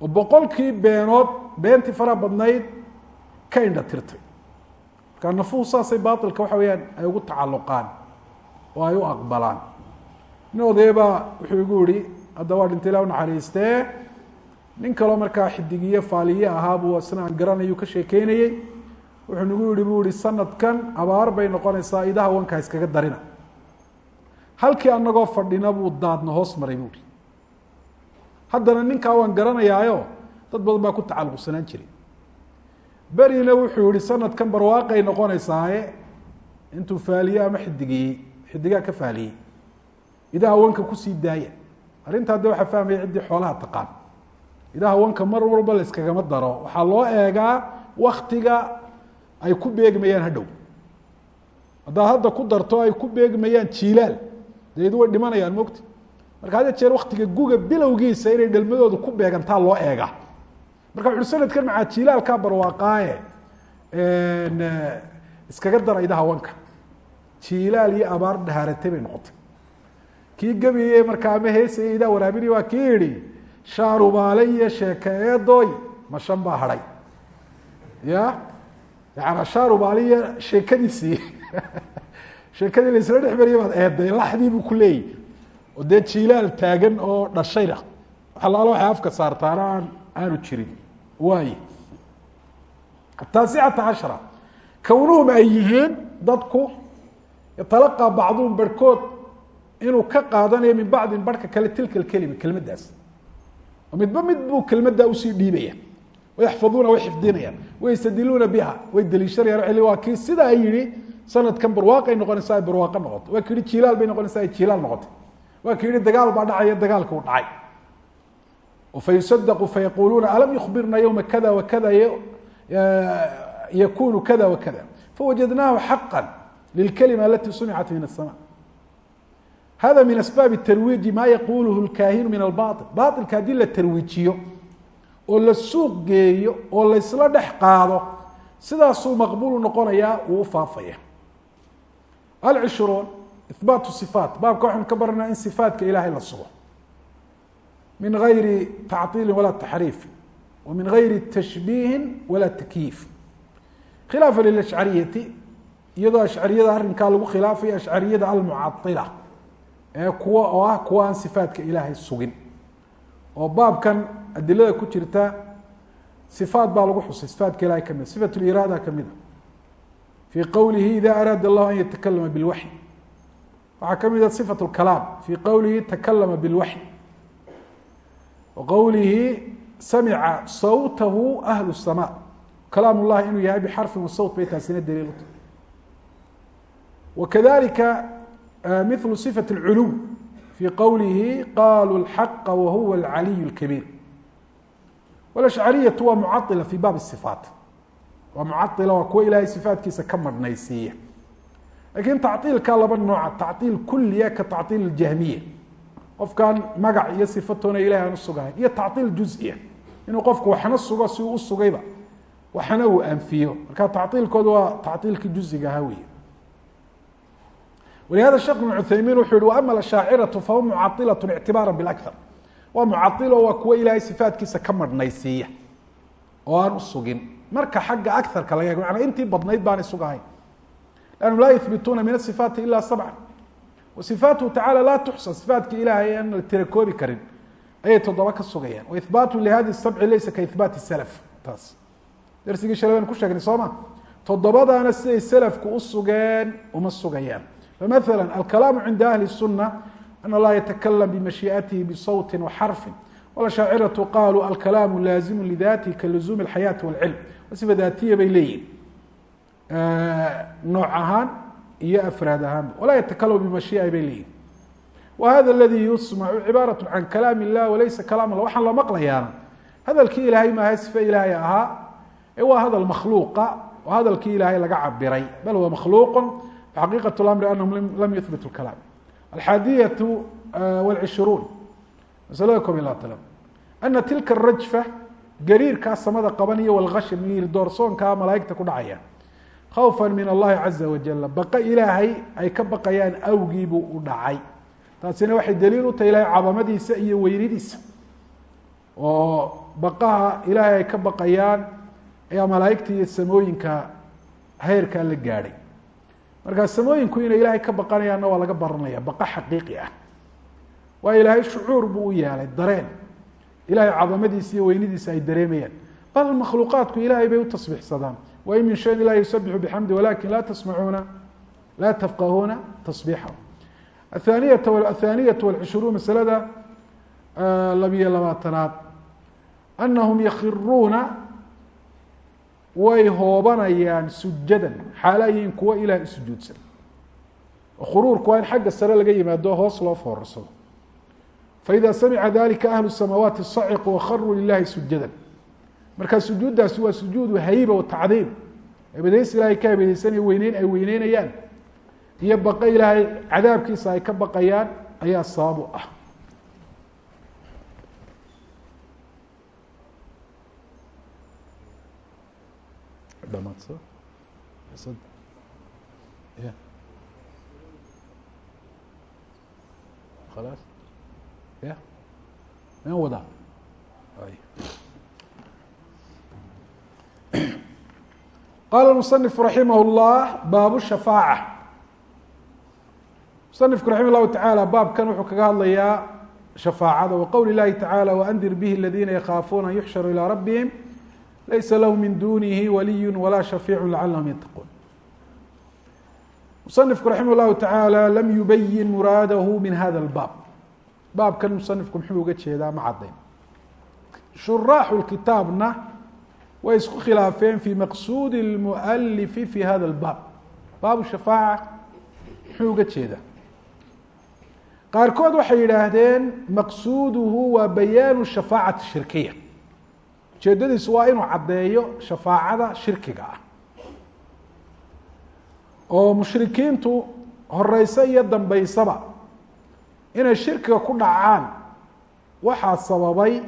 oo boqolkii beenood beentii fara badnayd ka indha tirtay. Markaa nafuhu saasay baailka waxa weyaan ay ugu tacaluqaan oo ay u aqbalaan. Nin odaybaa wuxuu igu yihi hadda waa dhintay ila unaxariistee nin kaloo markaa xidigiye faaliye ahaabuu isna aan garanayu ka sheekeynayey wuxuu nagu yihi bu ihi sanadkan abaar bay noqonaysaa idaha wankaa iskaga darina. Halkii anagoo fadhina buu daadna hoos maray bu ihi haddana ninkaa waan garanayaayo dad badan baa ku tacalluqsanaan jiray. Berina wuxuu yihi sanadkan barwaaqay noqonaysaaye intuu faaliye ama xidigiyey xidigaa ka faaliyey idaha wanka ku sii daaya. Arrintaa de waxaa fahmaya ciddii xoolaha taqaan. Idaha wanka mar walba la iskagama daro. Waxaa loo eegaa waktiga ay ku beegmayaan hadhow. Haddaad hadda ku darto ay ku beegmayaan jiilaal. Deedu way dhimanayaan mogti marka had jeer waktiga guga bilowgiisa inay dhalmadoodu ku beegantaa loo eega. Marka wuxu sanadkan macaa jiilaalkaa barwaaqaaye iskaga dara idaha wanka jiilaal iyo abaar dhahaaratay bay noqotay. Kii gebiye markaa ama heesaya idaa waraabinaya waa kii yihi shaarubaale iyo sheeke eedoy ma shan baa hadhay. Ya? Yaana shaarubaale iyo sheekadiisii. Sheekadii laisla dhex mariya baad eeday laxdii buu ku leeyahy oo dee jiilaal taagan oo dhashayna alaalo waxay afka saartaana aan aanu jirin. Waay ataasicata cashara kownuhum ay yihiin dadku yatalaqaa bacduhum barhkood inuu ka qaadanayo min bacdin barhka kale tilka kelima kelmaddaas. Oo midba mid buu kelmaddaa u sii dhiibaya. Wayaxfaduuna way xifdinayaan wayastadiluuna biha. Way daliishanayaan. Waa kii sidaa yihi sanadkan barwaaqay noqonaysa ay barwaaqo noqoto waa ki yihi jiilaal bay noqonaysa ay jiilaal noqotay waa ki yihi dagaal baa dhacaya dagaalka u dhacay fayusadaqu fayaquluuna alam yukbirna ywma kada wakada yakunu kada wakada fawajadnahu xaqa lilkalima alati sumicat min الsma hada min asbaabi tarwiiji ma yaquluhu lkaahinu min albail bailka haddii la tarwiijiyo oo la suuq geeyo oo laysla dhex qaado sidaasuu maqbuulu noqonayaa uu ufaafaya alcishruun ihbaat صifaat baabka waxaynu ka baranaa in sifaatka ilahay la sugo min gayri tacطiili walaa taxriif wa min gayri tashbiihi walaa takyiif khilaafa lilashcariyati iyadoo ashcariyada arrinkaa lagu khilaafayo ashcariyada almucaila ee kuwa oo ah kuwa aan sifaatka ilaahay sugin oo baabkan adilada ku jirta sifaat baa lagu xusay sifaatka ilahay ka mid sifat liraada kamida fii qowlihi ida araada allahu an yatakalama bilwaxy waxaa kamida sifat lkalaam fii qowlihi takalama bilwaxy wa qowlihi samica sawtahu ahlu الsama kalaam llahi inuu yahay bixarfin wasawt bay taasina daliiluta wakadalika mil صifaة اlculuw fii qowlihi qaluu اlxaqa wahuwa اlcaliy اlkabiir wlashcariyatu waa mucaila fi baab الصifaat waa mucaila waa kuwa ilahay sifaatkiisa ka marhnaysiiya lakiin taciilka laba nooca taciil kuliya ka taciil jahmiye qofkan magac iyo sifatoona ilahay aan usugahay iyo taciil juziya inuu qofku waxna sugo si uu usugayba waxna uu anfiyo. Marka taciilkooda waa taciilki juziga aha wey walihada sheekh ibn cuthaymiin wuxuu yihi waama ashaaciratu fahuwa mucailaة ictibaara biakar waa mucailo waa kuwa ilaahay sifaatkiisa ka marhnaysiiya oo aan usugin marka xagga aarka laga manaa intii badnayd baan isugahayn lannu laa yuhbituuna min aصifaati ila sabca wasifaatuhu tacala laa tuxsa sifaatka ilahay aan la tira koobi karin ayay toddoba ka sugayaan waihbaatu lihadi sabci laysa kaihbaati salaf taas darsigii shalay baynu ku sheegnay soo ma toddobadaana siday salafku usugeen uma sugayaan فمثلا الكلام عند أهل السنة أن الله يتكلم بمشيئته بصوت وحرف والأشاacرة قالوا الكلام لازم لذاته كلزوم الحياة والعلم صفة ذاتية bay leeyihin nooع ahaan iyo أفrاad ahaanba ولا يتكلم بمشhiئة bay leeyihin وhذا الذي يسمع عباaرة عن كلام الله وليس كلام الله waxaan loo mqlayaana hadلkii ilahay maaha صفة ilaahay ahaa ee waa hadل مkخلوqa oo hadلkii ilaahay laga cabiray bل هو مkخلوq xaqiiqaة اأmr anahum lam yuhbit اkalaam alxaadiyaة wاlcishruun masalada koob iyo labaatanaad ana tilka الrajfa gariirkaa samada qabanaya wاlgashm miir doorsoonkaa malaaigta ku dhacaya khawfa min allahi caza wajala baqa ilaahay ay ka baqayaan awgiibuu u dhacay. Taasina waxay daliil u tahay ilahay cadamadiisa iyo weynidiisa oo baqaha ilaahay ay ka baqayaan ayaa malaaigta iyo samooyinka heyrkaa la gaadhay. Markaa samooyinku inay ilaahay ka baqanayaanna waa laga baranaya baqa xaqiiqi ah. Waayo ilaahay shucuur buu u yeelay dareen. Ilahay cadamadiisa iyo weynidiisa ay dareemayaan. Bal makhluuqaadku ilaahay bay u tasbiixsadaan wain min shayin ilah yusabixu bixamdi walakin laa tasmacuuna laa tafqahuuna tasbiixahu athaniyata athaniyatu walcishruun masalada labiyo labaatanaad. Anahum yakiruuna way hoobanayaan sujadan xaala yihiin kuwa ilahay usujuudsan khuruurku waa in xagga sare laga yimaado hoos loo foorarsado faida samica dalika ahlu samaawaati saciqu wakharuu lilahi sujadan marka sujuuddaas waa sujuudu hayba tacdiim. Ebadays ilaahay ka hebadaysanaya weyneyn ay weyneynayaan iyo baqa ilaahay cadaabkiisa ay ka baqayaan ayaa sababu ah. Aa ya an wadaa qala musanifku raximah llah baabu shafaaca musanifku raxima llahu tacaala baabkan wuxuu kaga hadlayaa shafaacada wa qowli llahi tacaala waandir bihi aladiina yakhaafuuna an yuxsharuu ilaa rabbihim laysa lahu min dunihi waliyu walaa shafiicu lacalahum yattaquun musanifku raximah llahu tacaala lam yubayin muraadahu min hada lbaab baabkan musanifku muxuu uga jeedaa ma caddayn shuraaxu kitaabna way isku khilaafeen fi maqsuudi اlmualifi fi hada lbaab baabu shafaaca muxuu uga jeedaa. Qaarkood waxay yidhaahdeen maqsuuduhu waa bayaanu shafaacati shirkiya. Ujeedadiisu waa inuu caddeeyo shafaacada shirkiga ah. Oo mushrikiintu horeyse iyo dambeysaba inay shirkiga ku dhacaan waxaa sababay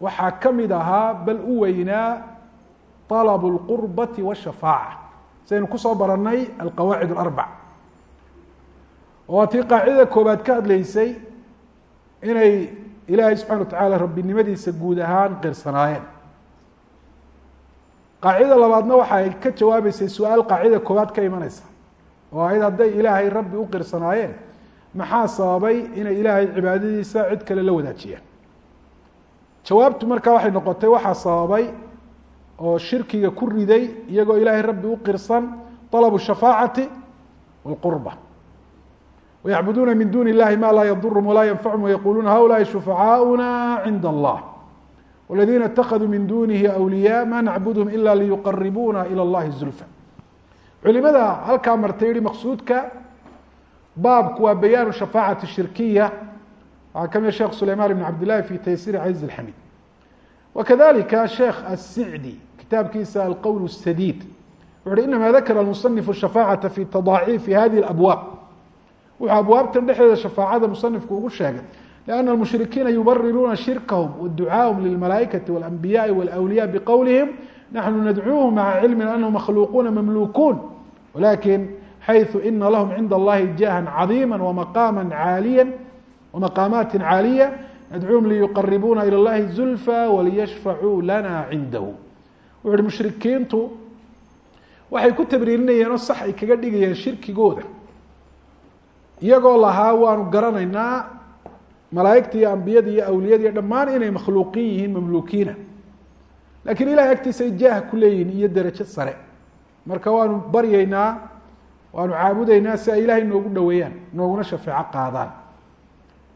waxaa ka mid ahaa bal u weynaa طalabu اlqurbati wالshafaaca sidaynu kusoo baranay alqawaacid اlarbac oo tii qaacidada koobaad ka hadleysay inay ilaahay subxana wa tacaala rabbinimadiisa guud ahaan qirsanaayeen qaacida labaadna waxay ka jawaabeysay su-aal qaacida koowaad ka imaneysa oo ahayd hadday ilaahay rabbi u qirsanaayeen maxaa sababay inay ilaahay cibaadadiisa cid kale la wadaajiyaan jawaabtu markaa waxay noqotay waxaa sababay oo shirkiga ku riday iyagoo ilaahay rabbi u qirsan طalabu shafaacati wاlqurba wayacbuduuna min duni illahi ma laa yadurhum walaa yanfachum wayaquluuna haulaai shufacaaؤuna cinda allah wاladina اtakaduu min dunihi awliyaa ma nacbudhum ila liyuqaribuna ilى اllahi zulfa culimada halkaa martay yihi maqsuudka baabku waa bayaanu shafaacati shirkiya waxaa ka mid sheekh sulayman ibn cabd llahi fi taysir caziz اlxamid wakadalika sheekh asicdi kitaabkiisa alqowl الsadiid wuxu uhi inama dakara musanifu shafaacata fi tadaaciifi hadihi اabwaab wuxuu abwaabtan dhexdeeda shafaacada musanifku ugu sheegay لأن المشhrikiina yubariruuna shirkahم وducaaءhm للmalaaئikaةi والأنbiyaaءi والأwliyاء bqowlihim naحnu nadcuuهm maعa cilmi أnhm makhluuquuna mamlukuun wlakin xayثu ina lahm cinda اllahi jaha caظيima وmaqama عaaliya وmaqaamaati cاaliية nadcuuهm liyuqaribuna ilى اllahi زulفى waliyashfacuu lana cindahu wuxu uhi mushrikiintu waxay ku tabriirinayeen oo sax ay kaga dhigayeen shirkigooda iyagoo lahaa waanu garanaynaa malaaigta iyo ambiyada iyo awliyada iyo dhammaan inay makhluuqin yihiin mamluukiina lakiin ilahay agtiisay jaah ku leeyihin iyo derajo sare marka waanu baryeynaa waanu caabudeynaa si ay ilahay noogu dhoweeyaan nooguna shafeeco qaadaan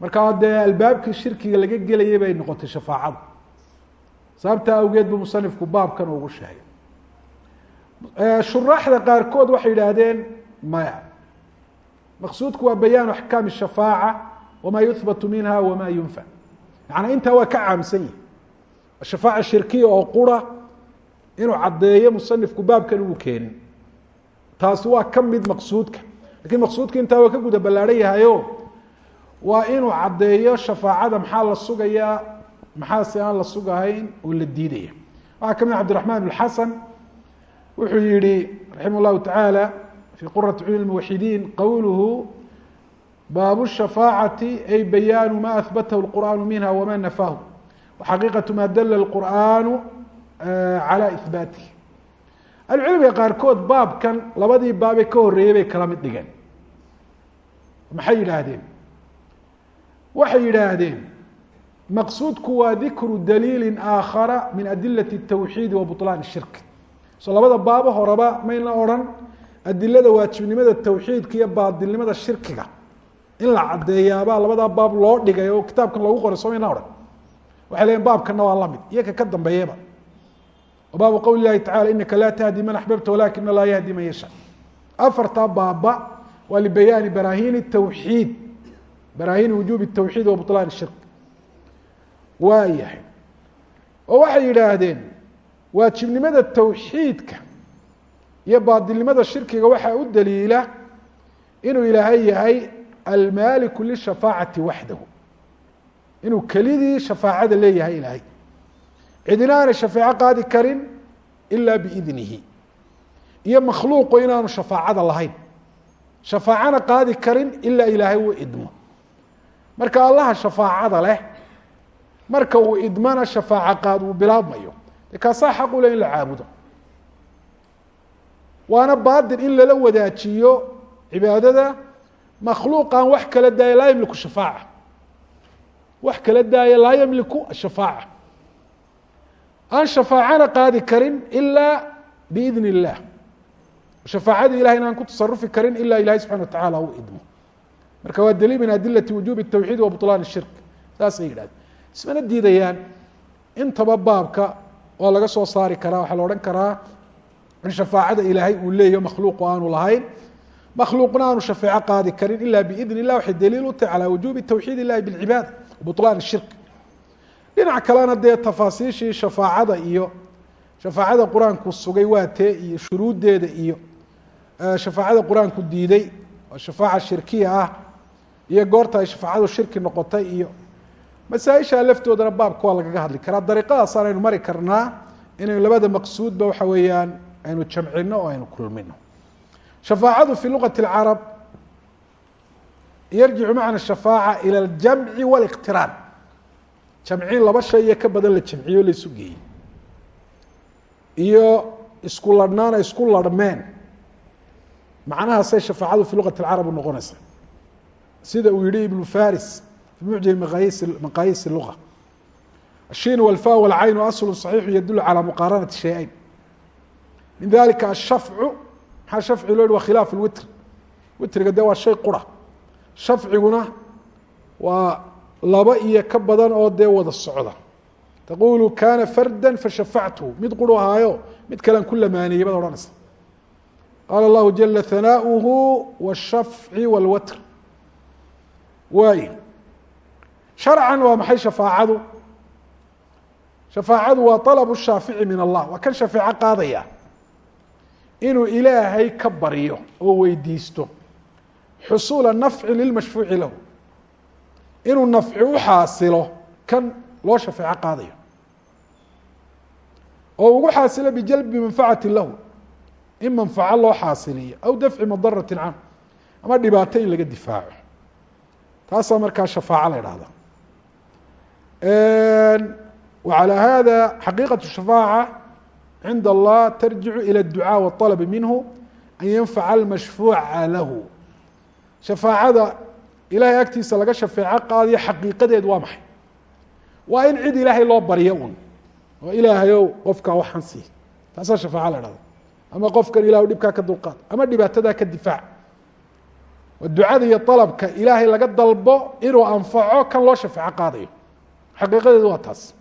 marka dee albaabkii shirkiga laga gelayay bay noqotay shafaacadu. Sababtaa awgeed buu musanifku baabkan ugu sheegay. Shuraaxda qaarkood waxay yidhaahdeen maya maqsuudku waa bayaanu axkaami shafaaca wma yuhbatu minha wma yunfac macanaa intaa waa ka caamsan yihi shafaaca shirkiya oo qura inuu caddeeyo musanifku baabkan uu keenin. Taasi waa ka mid maqsuudka. Lakiin maqsuudka intaa waa ka guda ballaadhan yahayo waa inuu caddeeyo shafaacada maxaa la sugayaa maxaase aan la sugahayn oo la diidaya waxaa ka mid cabdiraxman bn xasan wuxuu yihi raximah llahu tacaala fi qurati cuyun muwaxidiin qowluhu bab الشhafاacati ay bayaanu ma ahbatahu الqur'an minha wma nafaahu وxaqiiqaة ma dala الqur'an calى ihbaatih ahlucilmiga qaarkood baabkan labadii baabee ka horeeyey bay kala mid dhigeen maxay yidhaahdeen waxay yidhaahdeen maqsuudku waa dikru daliili aakhara min adilaة التawxiidi wa buطlaan الshirk so labada baabo horeba mayna odhan adilada waajibnimada tawxiidka iyo baadilnimada shirkiga in la caddeeyaabaa labadaa baab loo dhigay oo kitaabkan loogu qoray somayna odhan waxay leeyiin baabkana waa lamid iyo ka ka dambeeyaba o baabu qowli lahi tacala inaka laa tahdi man axbabta walakina laa yahdi man yasha afartaa baaba waa libayaani barahin الtawxiid barahin wujuub الtawxiid wa buطlaan الshirk waa yahay oo waxay yidhaahdeen waajibnimada tawxiidka iyo baadilnimada shirkiga waxaa u daliila inuu ilaahay yahay almaaliku lishafaacati waxdahu inuu kelidii shafaacada leeyahay ilaahay cidina aanay shafeeco qaadi karin ila biidnihi iyo makhluuqu inaanu shafaacada lahayn shafaacana qaadi karin ilaa ilaahay uu idmo marka allaha shafaacada leh marka uu idmana shafaaco qaad uu bilaabmayo de kaasaa xaq u leh in la caabudo. Waana baadil in lala wadaajiyo cibaadada makhluuqan wax kala daaya laa yamliku shafaaca. Wax kala daaya laa yamliku ashafaaca aan shafaacana qaadi karin ilaa biidn illah. Shafaacadii ilahay in aan ku tasarufi karin ila ilahay subxana wa tacala uu idmo marka waa daliil min adilati wujubi الtawxiid wa buطlaan الshirk saasay yidhahdeen ismana diidayaan intaba baabka waa laga soo saari karaa waxaa la odhan karaa in shafaacada ilaahay uu leeyaho makhluuqu aanu lahayn makhluuqna aanu shafeeco qaadi karin ila biidn illah waxay daliil u tahay calaa wujubi tawxiid illahi bاlcibaada buطlaan الshirk dhinac kalena dee tafaasiishii shafaacada iyo shafaacada qur-aanku sugay waa tee iyo shuruuddeeda iyo shafaacada qur-aanku diiday oo shafaaca shirkiya ah iyo goorta ay shafaacadu shirki noqotay iyo masaaisha laftoodana baabka waa lagaga hadli karaa dariiqadaas aanaynu mari karnaa inaynu labada maqsuudba waxa weeyaan aynu jamcino oo aynu kulmino shafaacadu fi luqati اlcarab yarjicu macna shafaaca ilى اljamci wاliqtiraan jamcin laba shay iyo ka badan la jamciyo la isu geeyey iyo isku ladhnaan ay isku larhmeen macnahaasay shafaacadu fi luqati اlcarab u noqonaysa sida uu yihi ibnu faris fi mucjam maqayis luga الshin wاlfa wاlcayn aslu صaxiixu yadul calى muqaaranati shay-ayn min dalika ashafcu maxaa shafci loo yihi wa khilaaf اlwitr witriga de waa shay qura shafciguna waa laba iyo ka badan oo dee wada socda taqulu kana farda fashafactuhu mid quru ahaayo mid kalean ku lamaaniyey baad odhanaysa qaala allahu jala hanaaؤuhu wالshafci wاlwatr waay sharcan waa maxay shafaacadu? Shafaacadu waa طalbu shaafici min allah. Waa kan shafeeco qaadaya. Inuu ilaahay ka baryo oo weydiisto. Xusuula nafci lilmashfuuci lahu. Inuu nafci u xaasilo kan loo shafeeco qaadayo. Oo ugu xaasilo bijalbi manfacati lahu. In manfaco loo xaasiliyo. Aw dafci madarati can. Ama dhibaato in laga difaaco taasaa markaa shafaaco la idhahda وعalى hada xaqiiqaة الشhafاacة cinda الlah tarjicu ilى الducاء والطلب minhu an yanfaca اlmashfuuca lahu shafaacada ilahay agtiisa laga shafeeco qaadayo xaqiiqadeed waa maxay waa in cid ilaahay loo baryo un oo ilaahayow qofkaa waxaan sii taasaa shafaaco la dhahda ama qofkan ilah dhibkaa ka dulqaad ama dhibaatadaa ka difaac ducada iyo طalabka ilaahay laga dalbo inuu anfaco kan loo shafeeco qaadayo. Xaqiiqadeedu waa taas.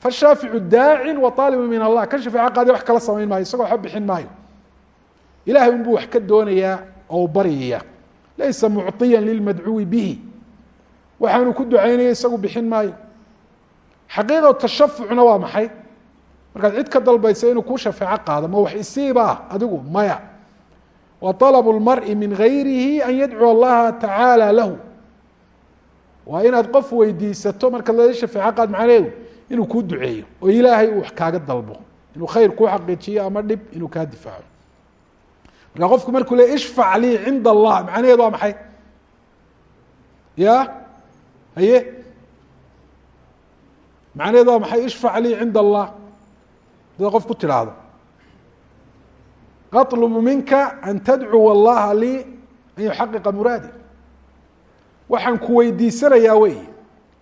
Fashaaficu daacin wa aalibu min allah. Kan shafeeco qaadaya wax kala samayn maayo isagoo waxba bixin maayo. Ilahay unbuu wax ka doonayaa oo baryaya laysa mucطiya lilmadcuwi bihi. Waxaanu ku ducaynaya isagu bixin maayo. Xaqiiqa tashafucna waa maxay? Markaad cid ka dalbaysa inuu kuu shafeeco qaado ma wax isiiba ah adigu maya wa طalb اlmari min gayrihi an yadcuu allaha tacaala lahu. Waa inaad qof weydiisato markaad la shafeeco qaad macnaheedu inuu kuu duceeyo oo ilaahay uu wax kaaga dalbo inuu khayr kuu xaqiijiyo ama dhib inuu kaa difaaco. Marka qofku markuu le ishfac lii cinda allah macnaheedu waa maxay? Ya? Haye? Macnaheedu waa maxay? Ishfac lii cinda allah dada qof ku tidhaahdo aطlb minka an tadcuw اllaha lii an yuxaqiqa muraadi waxaan ku weydiisanayaa wey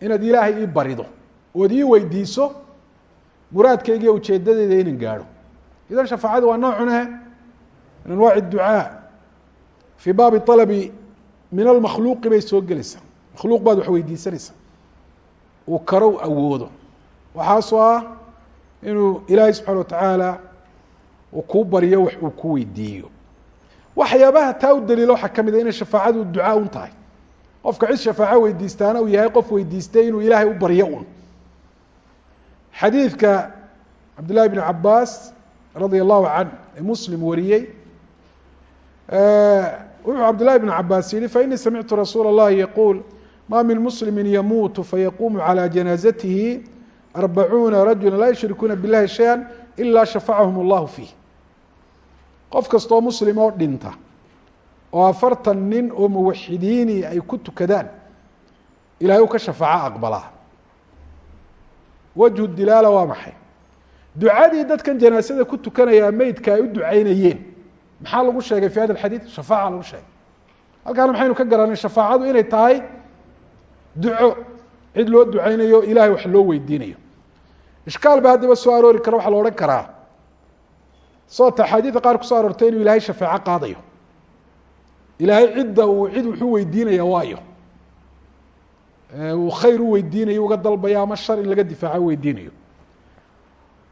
inaad ilaahay ii barido ood ii weydiiso muraadkaygiiyo ujeedadeyda inaan gaadho idan shafaacadu waa noocune min anwaaci ducaa fii baabi alabi min almakhluuqi bay soo gelaysaa makhluuq baad wax weydiisanaysaa uu karo u awoodo waxaasoo ah inuu ilaahay subxana watacaala uu kuu baryo wax uu ku weydiiyo waxyaabaha taa u daliilo waxaa ka mid a inay shafaacadu ducaa un tahay qofka cid shafaaco weydiistaana uu yahay qof weydiistay inuu ilaahay u baryo un xadiidka cabd llahi bn cabaas radia allahu canh ee muslim wariyey wuxuu cabd llahi bn cabaas yihi fainii samictu rasuula اllahi yaquul ma min muslimi yamuutu fayaquumu calى janaazatihi arbacuuna rajula laa yushrikuuna biاllahi shaya ila shafacahum اllahu fiih qof kastoo muslim oo dhinta oo afartan nin oo muwaxidiini ay ku tukadaan ilahay uu ka shafaaco aqbalaa wajhu dilaala waa maxay? Ducadii dadkan janaasada ku tukanayaa meydka ay u ducaynayeen. Maxaa lagu sheegay fi hada alxadiid? Shafaaca lagu sheegay. Halkaana maxaynu ka garanay shafaacadu inay tahay duco. Cid loo ducaynayo ilahay wax loo weydiinayo. Ishkaal ba haddaba soo aroori kara waxaa la odhan karaa soota axaadiida qaar kuso aroortay inuu ilaahay shafeeco qaadayo ilaahay cidda uu cid wuxuu weydiinaya waayo uu khayr u weydiinayo uga dalbayo ama shar in laga difaaco weydiinayo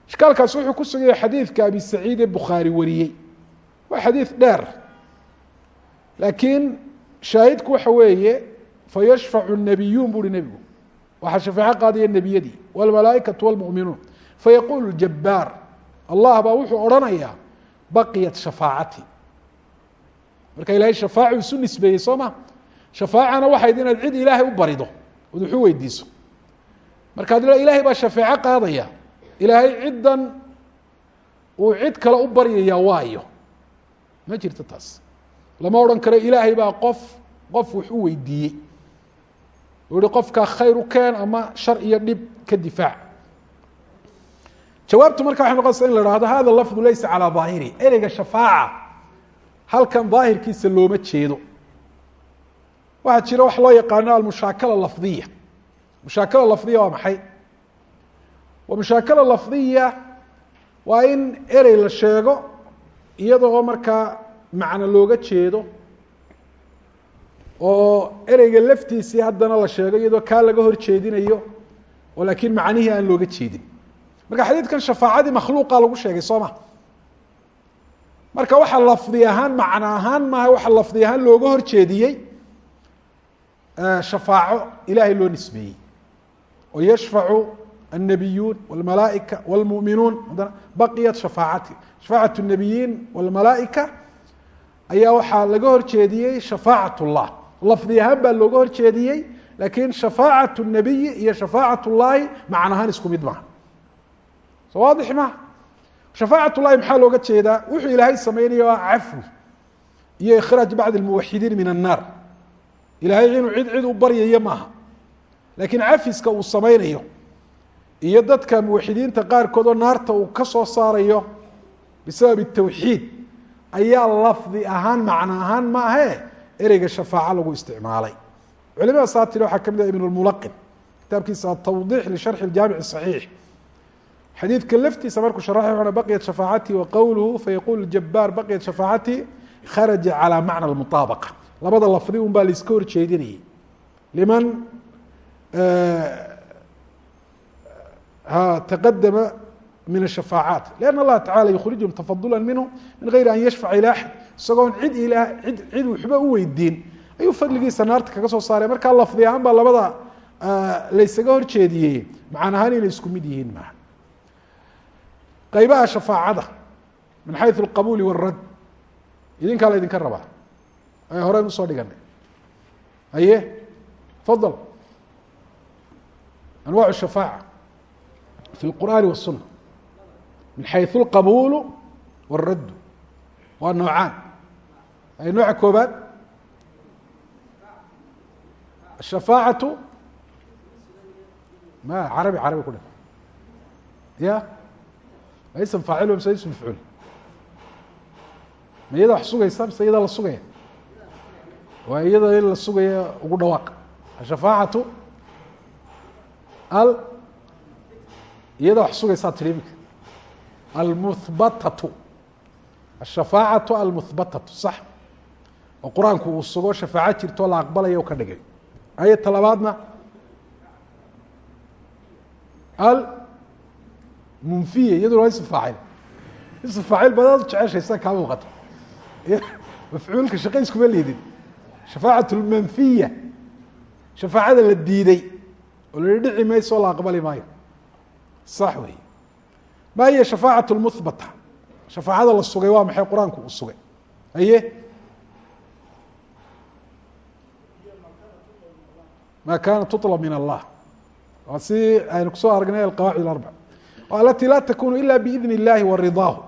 ishkaalkaas wuxuu ku sugaya xadiidka abi saciid ee bukhaari wariyey waa xadiid dheer laakiin shaahidku waxa weeye fayashfacu الnabiyuun bu uhi nebigu waxaa shafeeco qaadaya nebiyadii wاlmalaaikaةu wاlmuؤminuun fayaqulu jabbaar allah baa wuxuu odhanayaa baqiyat shafaacati. Marka ilahay shafaacu isu nisbeeyey soo ma? Shafaacana waxayd inaad cid ilaahay u barido ood waxu weydiiso. Markaad ilahay baa shafeeco qaadaya ilaahay ciddan uu cid kale u baryaya waayo. Ma jirto taas. Lama odhan karo ilaahay baa qof qof wax u weydiiyey. Uu ihi qofkaa khayr u keen ama shar iyo dhib ka difaac jawaabtu marka waxay noqonaysa in la hahdo hada lafdu laysa calaa daahiri. Ereyga shafaaca halkan daahirkiisa looma jeedo. Waxaa jira wax loo yaqaano almushaakala lafdiya. Mushaakala lafdiya waa maxay? Waa mushaakala lafdiya waa in erey la sheego iyadoo markaa macno looga jeedo oo ereyga laftiisii haddana la sheego iyadoo kaa laga hor jeedinayo oo laakiin macnihii aan looga jeedin marka xadiidkan shafaacadii makhluuqa lagu sheegay soo ma marka waxa lafdi ahaan macno ahaan maaha waxa lafdi ahaan looga hor jeediyey shafaaco ilaahay loo nisbeeyey oo yashfacu النبiyuun والmalaaئika والmuؤminuun baqiyat shafaacati shafaacaة النabiyiin والmalaaئika ayaa waxaa laga hor jeediyey shafaacaة الlah lafdi ahaan baa looga hor jeediyey lakin shafaacaة الnabiyi iyo shafaacaة الlahi macn ahaan isku mid maha so waadix maha shafaacat ullahi maxaa looga jeedaa? Wuxuu ilaahay samaynayo ah cafwi iyo ikhraaj bacdi lmuwaxidiin min annaar. Ilaahay inuu cid cid u baryayo maaha. Laakiin cafiska uu samaynayo. Iyo dadka muwaxidiinta qaarkood oo naarta uu ka soo saarayo bisababi tawxiid ayaa lafdi ahaan macno ahaan ma ahe ereyga shafaaco lagu isticmaalay. Culimada saatir waxaa ka mid ah ibn lmulaqin kitaabkiisa atawdiix lisharxi jaamic saxiix xadiidka laftiisa markuu sharaxay wuxuuna baqyat shafaacatii wa qowluhu fayaquulu jabbaar baqyat shafaacatii kharaja calaa macna almutaabaqa. Labada lafdi un baa laiska horjeedinayay. Liman taqadama min ashafaacaat lianna allaha tacala yukhrijuhum tafadulan minhu min gayri an yashfaca ila axad isagoon cid ilaa id cid waxba u weydiin. Ayuu fadligiisa naarta kaga soo saaray. Markaa lafdi ahaan baa labada laysaga horjeediyey macan ahaan inay isku mid yihiin maaha qaybaha shafaacada min xayثu الqabuل والrad idinkaa la ydinka rabaa ay horeyn usoo dhiganay aye fadل anwaaع الشhafاacة في الqur'an والsuنة min xayثu الqabuل والradd waa noocaan ay nooca koobaad الشhafاacaة ma carabi carabi ku dha ya mise faacil mise ism mafcuul ma iyadaa wax sugaysa mise iyadaa la sugaya? Waa iyada la sugaya ugu dhawaaq. Ashafaacatu al iyadaa wax sugaysaa tiri iminka almuhbatatu ashafaacatu almuhbatatu sax. Oo qur'aanku uu sugo shafaaco jirto la aqbalayo ka dhigay. Ayata labaadna al munfiye iyaduna waa ism faacil ism faacil baad jeceshaysa kaa muuqato mafcuulka shaqa iskuma liidin shafaacat lmanfiya shafaacada la diiday oo la dhici mayso o la aqbali maayo sax wey ma hiya shafaacat lmuhbata shafaacada la sugay waa maxay qur'aanku uu sugay haye ma kaana tuطlab min allah waa si aynu ku soo aragnay alqawaacid arba alati la takunu ila bidn اllahi wa ridaahu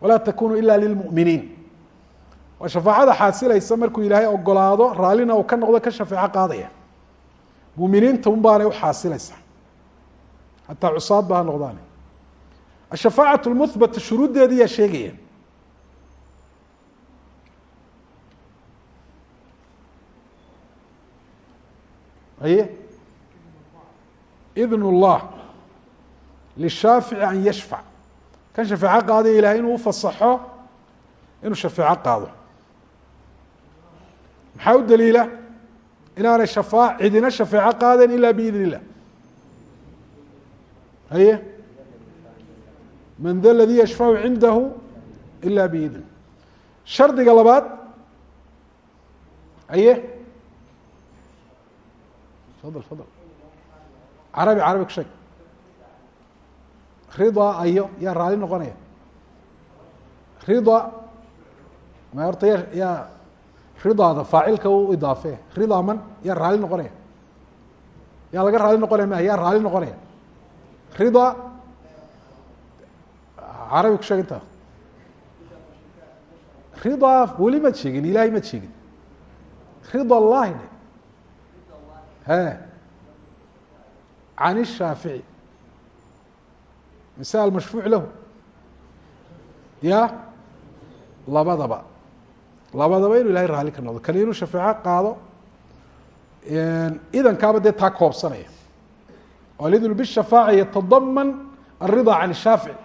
walaa takunu ila lilmuminiin waa shafaacada xaasilaysa markuu ilaahay ogolaado raallina uu ka noqdo ka shafeeco qaadaya muminiinta un baanay uxaasilaysa hataa cusaad ba ha noqdaane ashafaacaة اlmuhbata shuruuddeedi yaa sheegaya aye idn اllah lishaafici an yashfac kan shafeeco qaadaya ilahay inuu ufasaxo inuu shafeeco qaado maxaa u daliila inaanay shafaa cidina shafeeco qaadeen ila biidn illah haye man da ladii yashfacu cindahu ila biidn shardiga labaad aye fadl fadl carabi carabi ku sheeg rida ayo yaa raali noqonaya. Rida ma horta ya yaa ridaada faacilka u idaafe. Rida man yaa raali noqonaya. Yaa laga raali noqonaya ma yaa raali noqonaya. Rida carabi ku sheeg inta rida weli maad sheegin ilahay maad sheegin rida llahi he mise almashfuuc lahu. Ya? Labadaba. Labadaba inuu ilahay raali ka noqdo. Kani inuu shafeeco qaado idankaaba dee taa koobsanaya. Oo alidn bishafaaca yatadaman alridaa can shaafic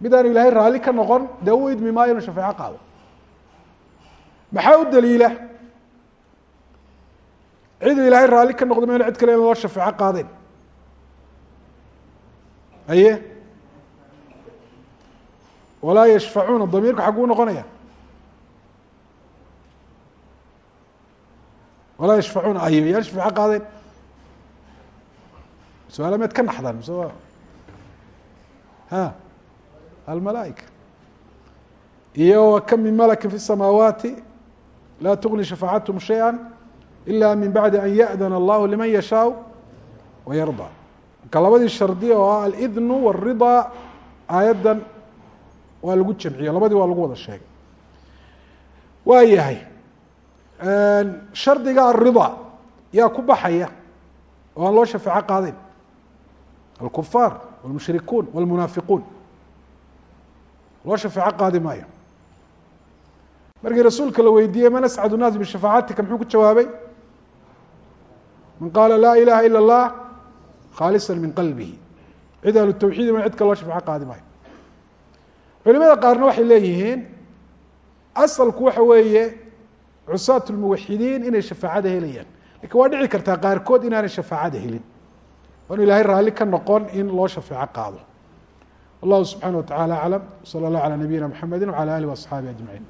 mid aanu ilaahay raali ka noqon dee u idmi maayo inuu shafeeco qaado. Maxaa u daliila? Cidu ilaahay raali ka noqdo ma inu cid kale in loo shafeeco qaadeen. Aye walaa yashfacuuna damiirku xagguu noqonaya walaa yashfacuuna ayo yaan shafeeco qaadeen su-aala meed ka naxdaan mise wa ha almalaaئika iyo kam min malaki fi الsamaawaati laa tugni shafaacathm shayئa ila min bacdi an yaأdana allahu liman yashaaء wayarضى marka labadii shardi oo ah alidnu wاridaa aayaddan waa lagu jamciye labadii waa lagu wada sheegay waa yahay shardiga alridaa yaa ku baxaya oo aan loo shafeeco qaadayn alkufaar wاlmushrikuun wاlmunaafiquun loo shafeeco qaadi maayo markii rasuulka la weydiiyey man ascad الnaas bishafaacatika muxuu ku jawaabay man qaala laa ilaha ilا اllah khaalisa min qalbihi cid ahlu tawxiid ma cid ka loo shafeeco qaadi maayo culimada qaarna waxay leeyihiin asalku waxa weeye cusaat lmuwaxidiin inay shafaacada helayaan. Lakin waa dhici kartaa qaarkood inaanay shafaacada helin. Oo inu ilahay raalli ka noqon in loo shafeeco qaado. Wallahu subxana wa tacala aclam. Sala allah calaa nabiyina mxamedi wcala alih waasxaabihi ajmaciin.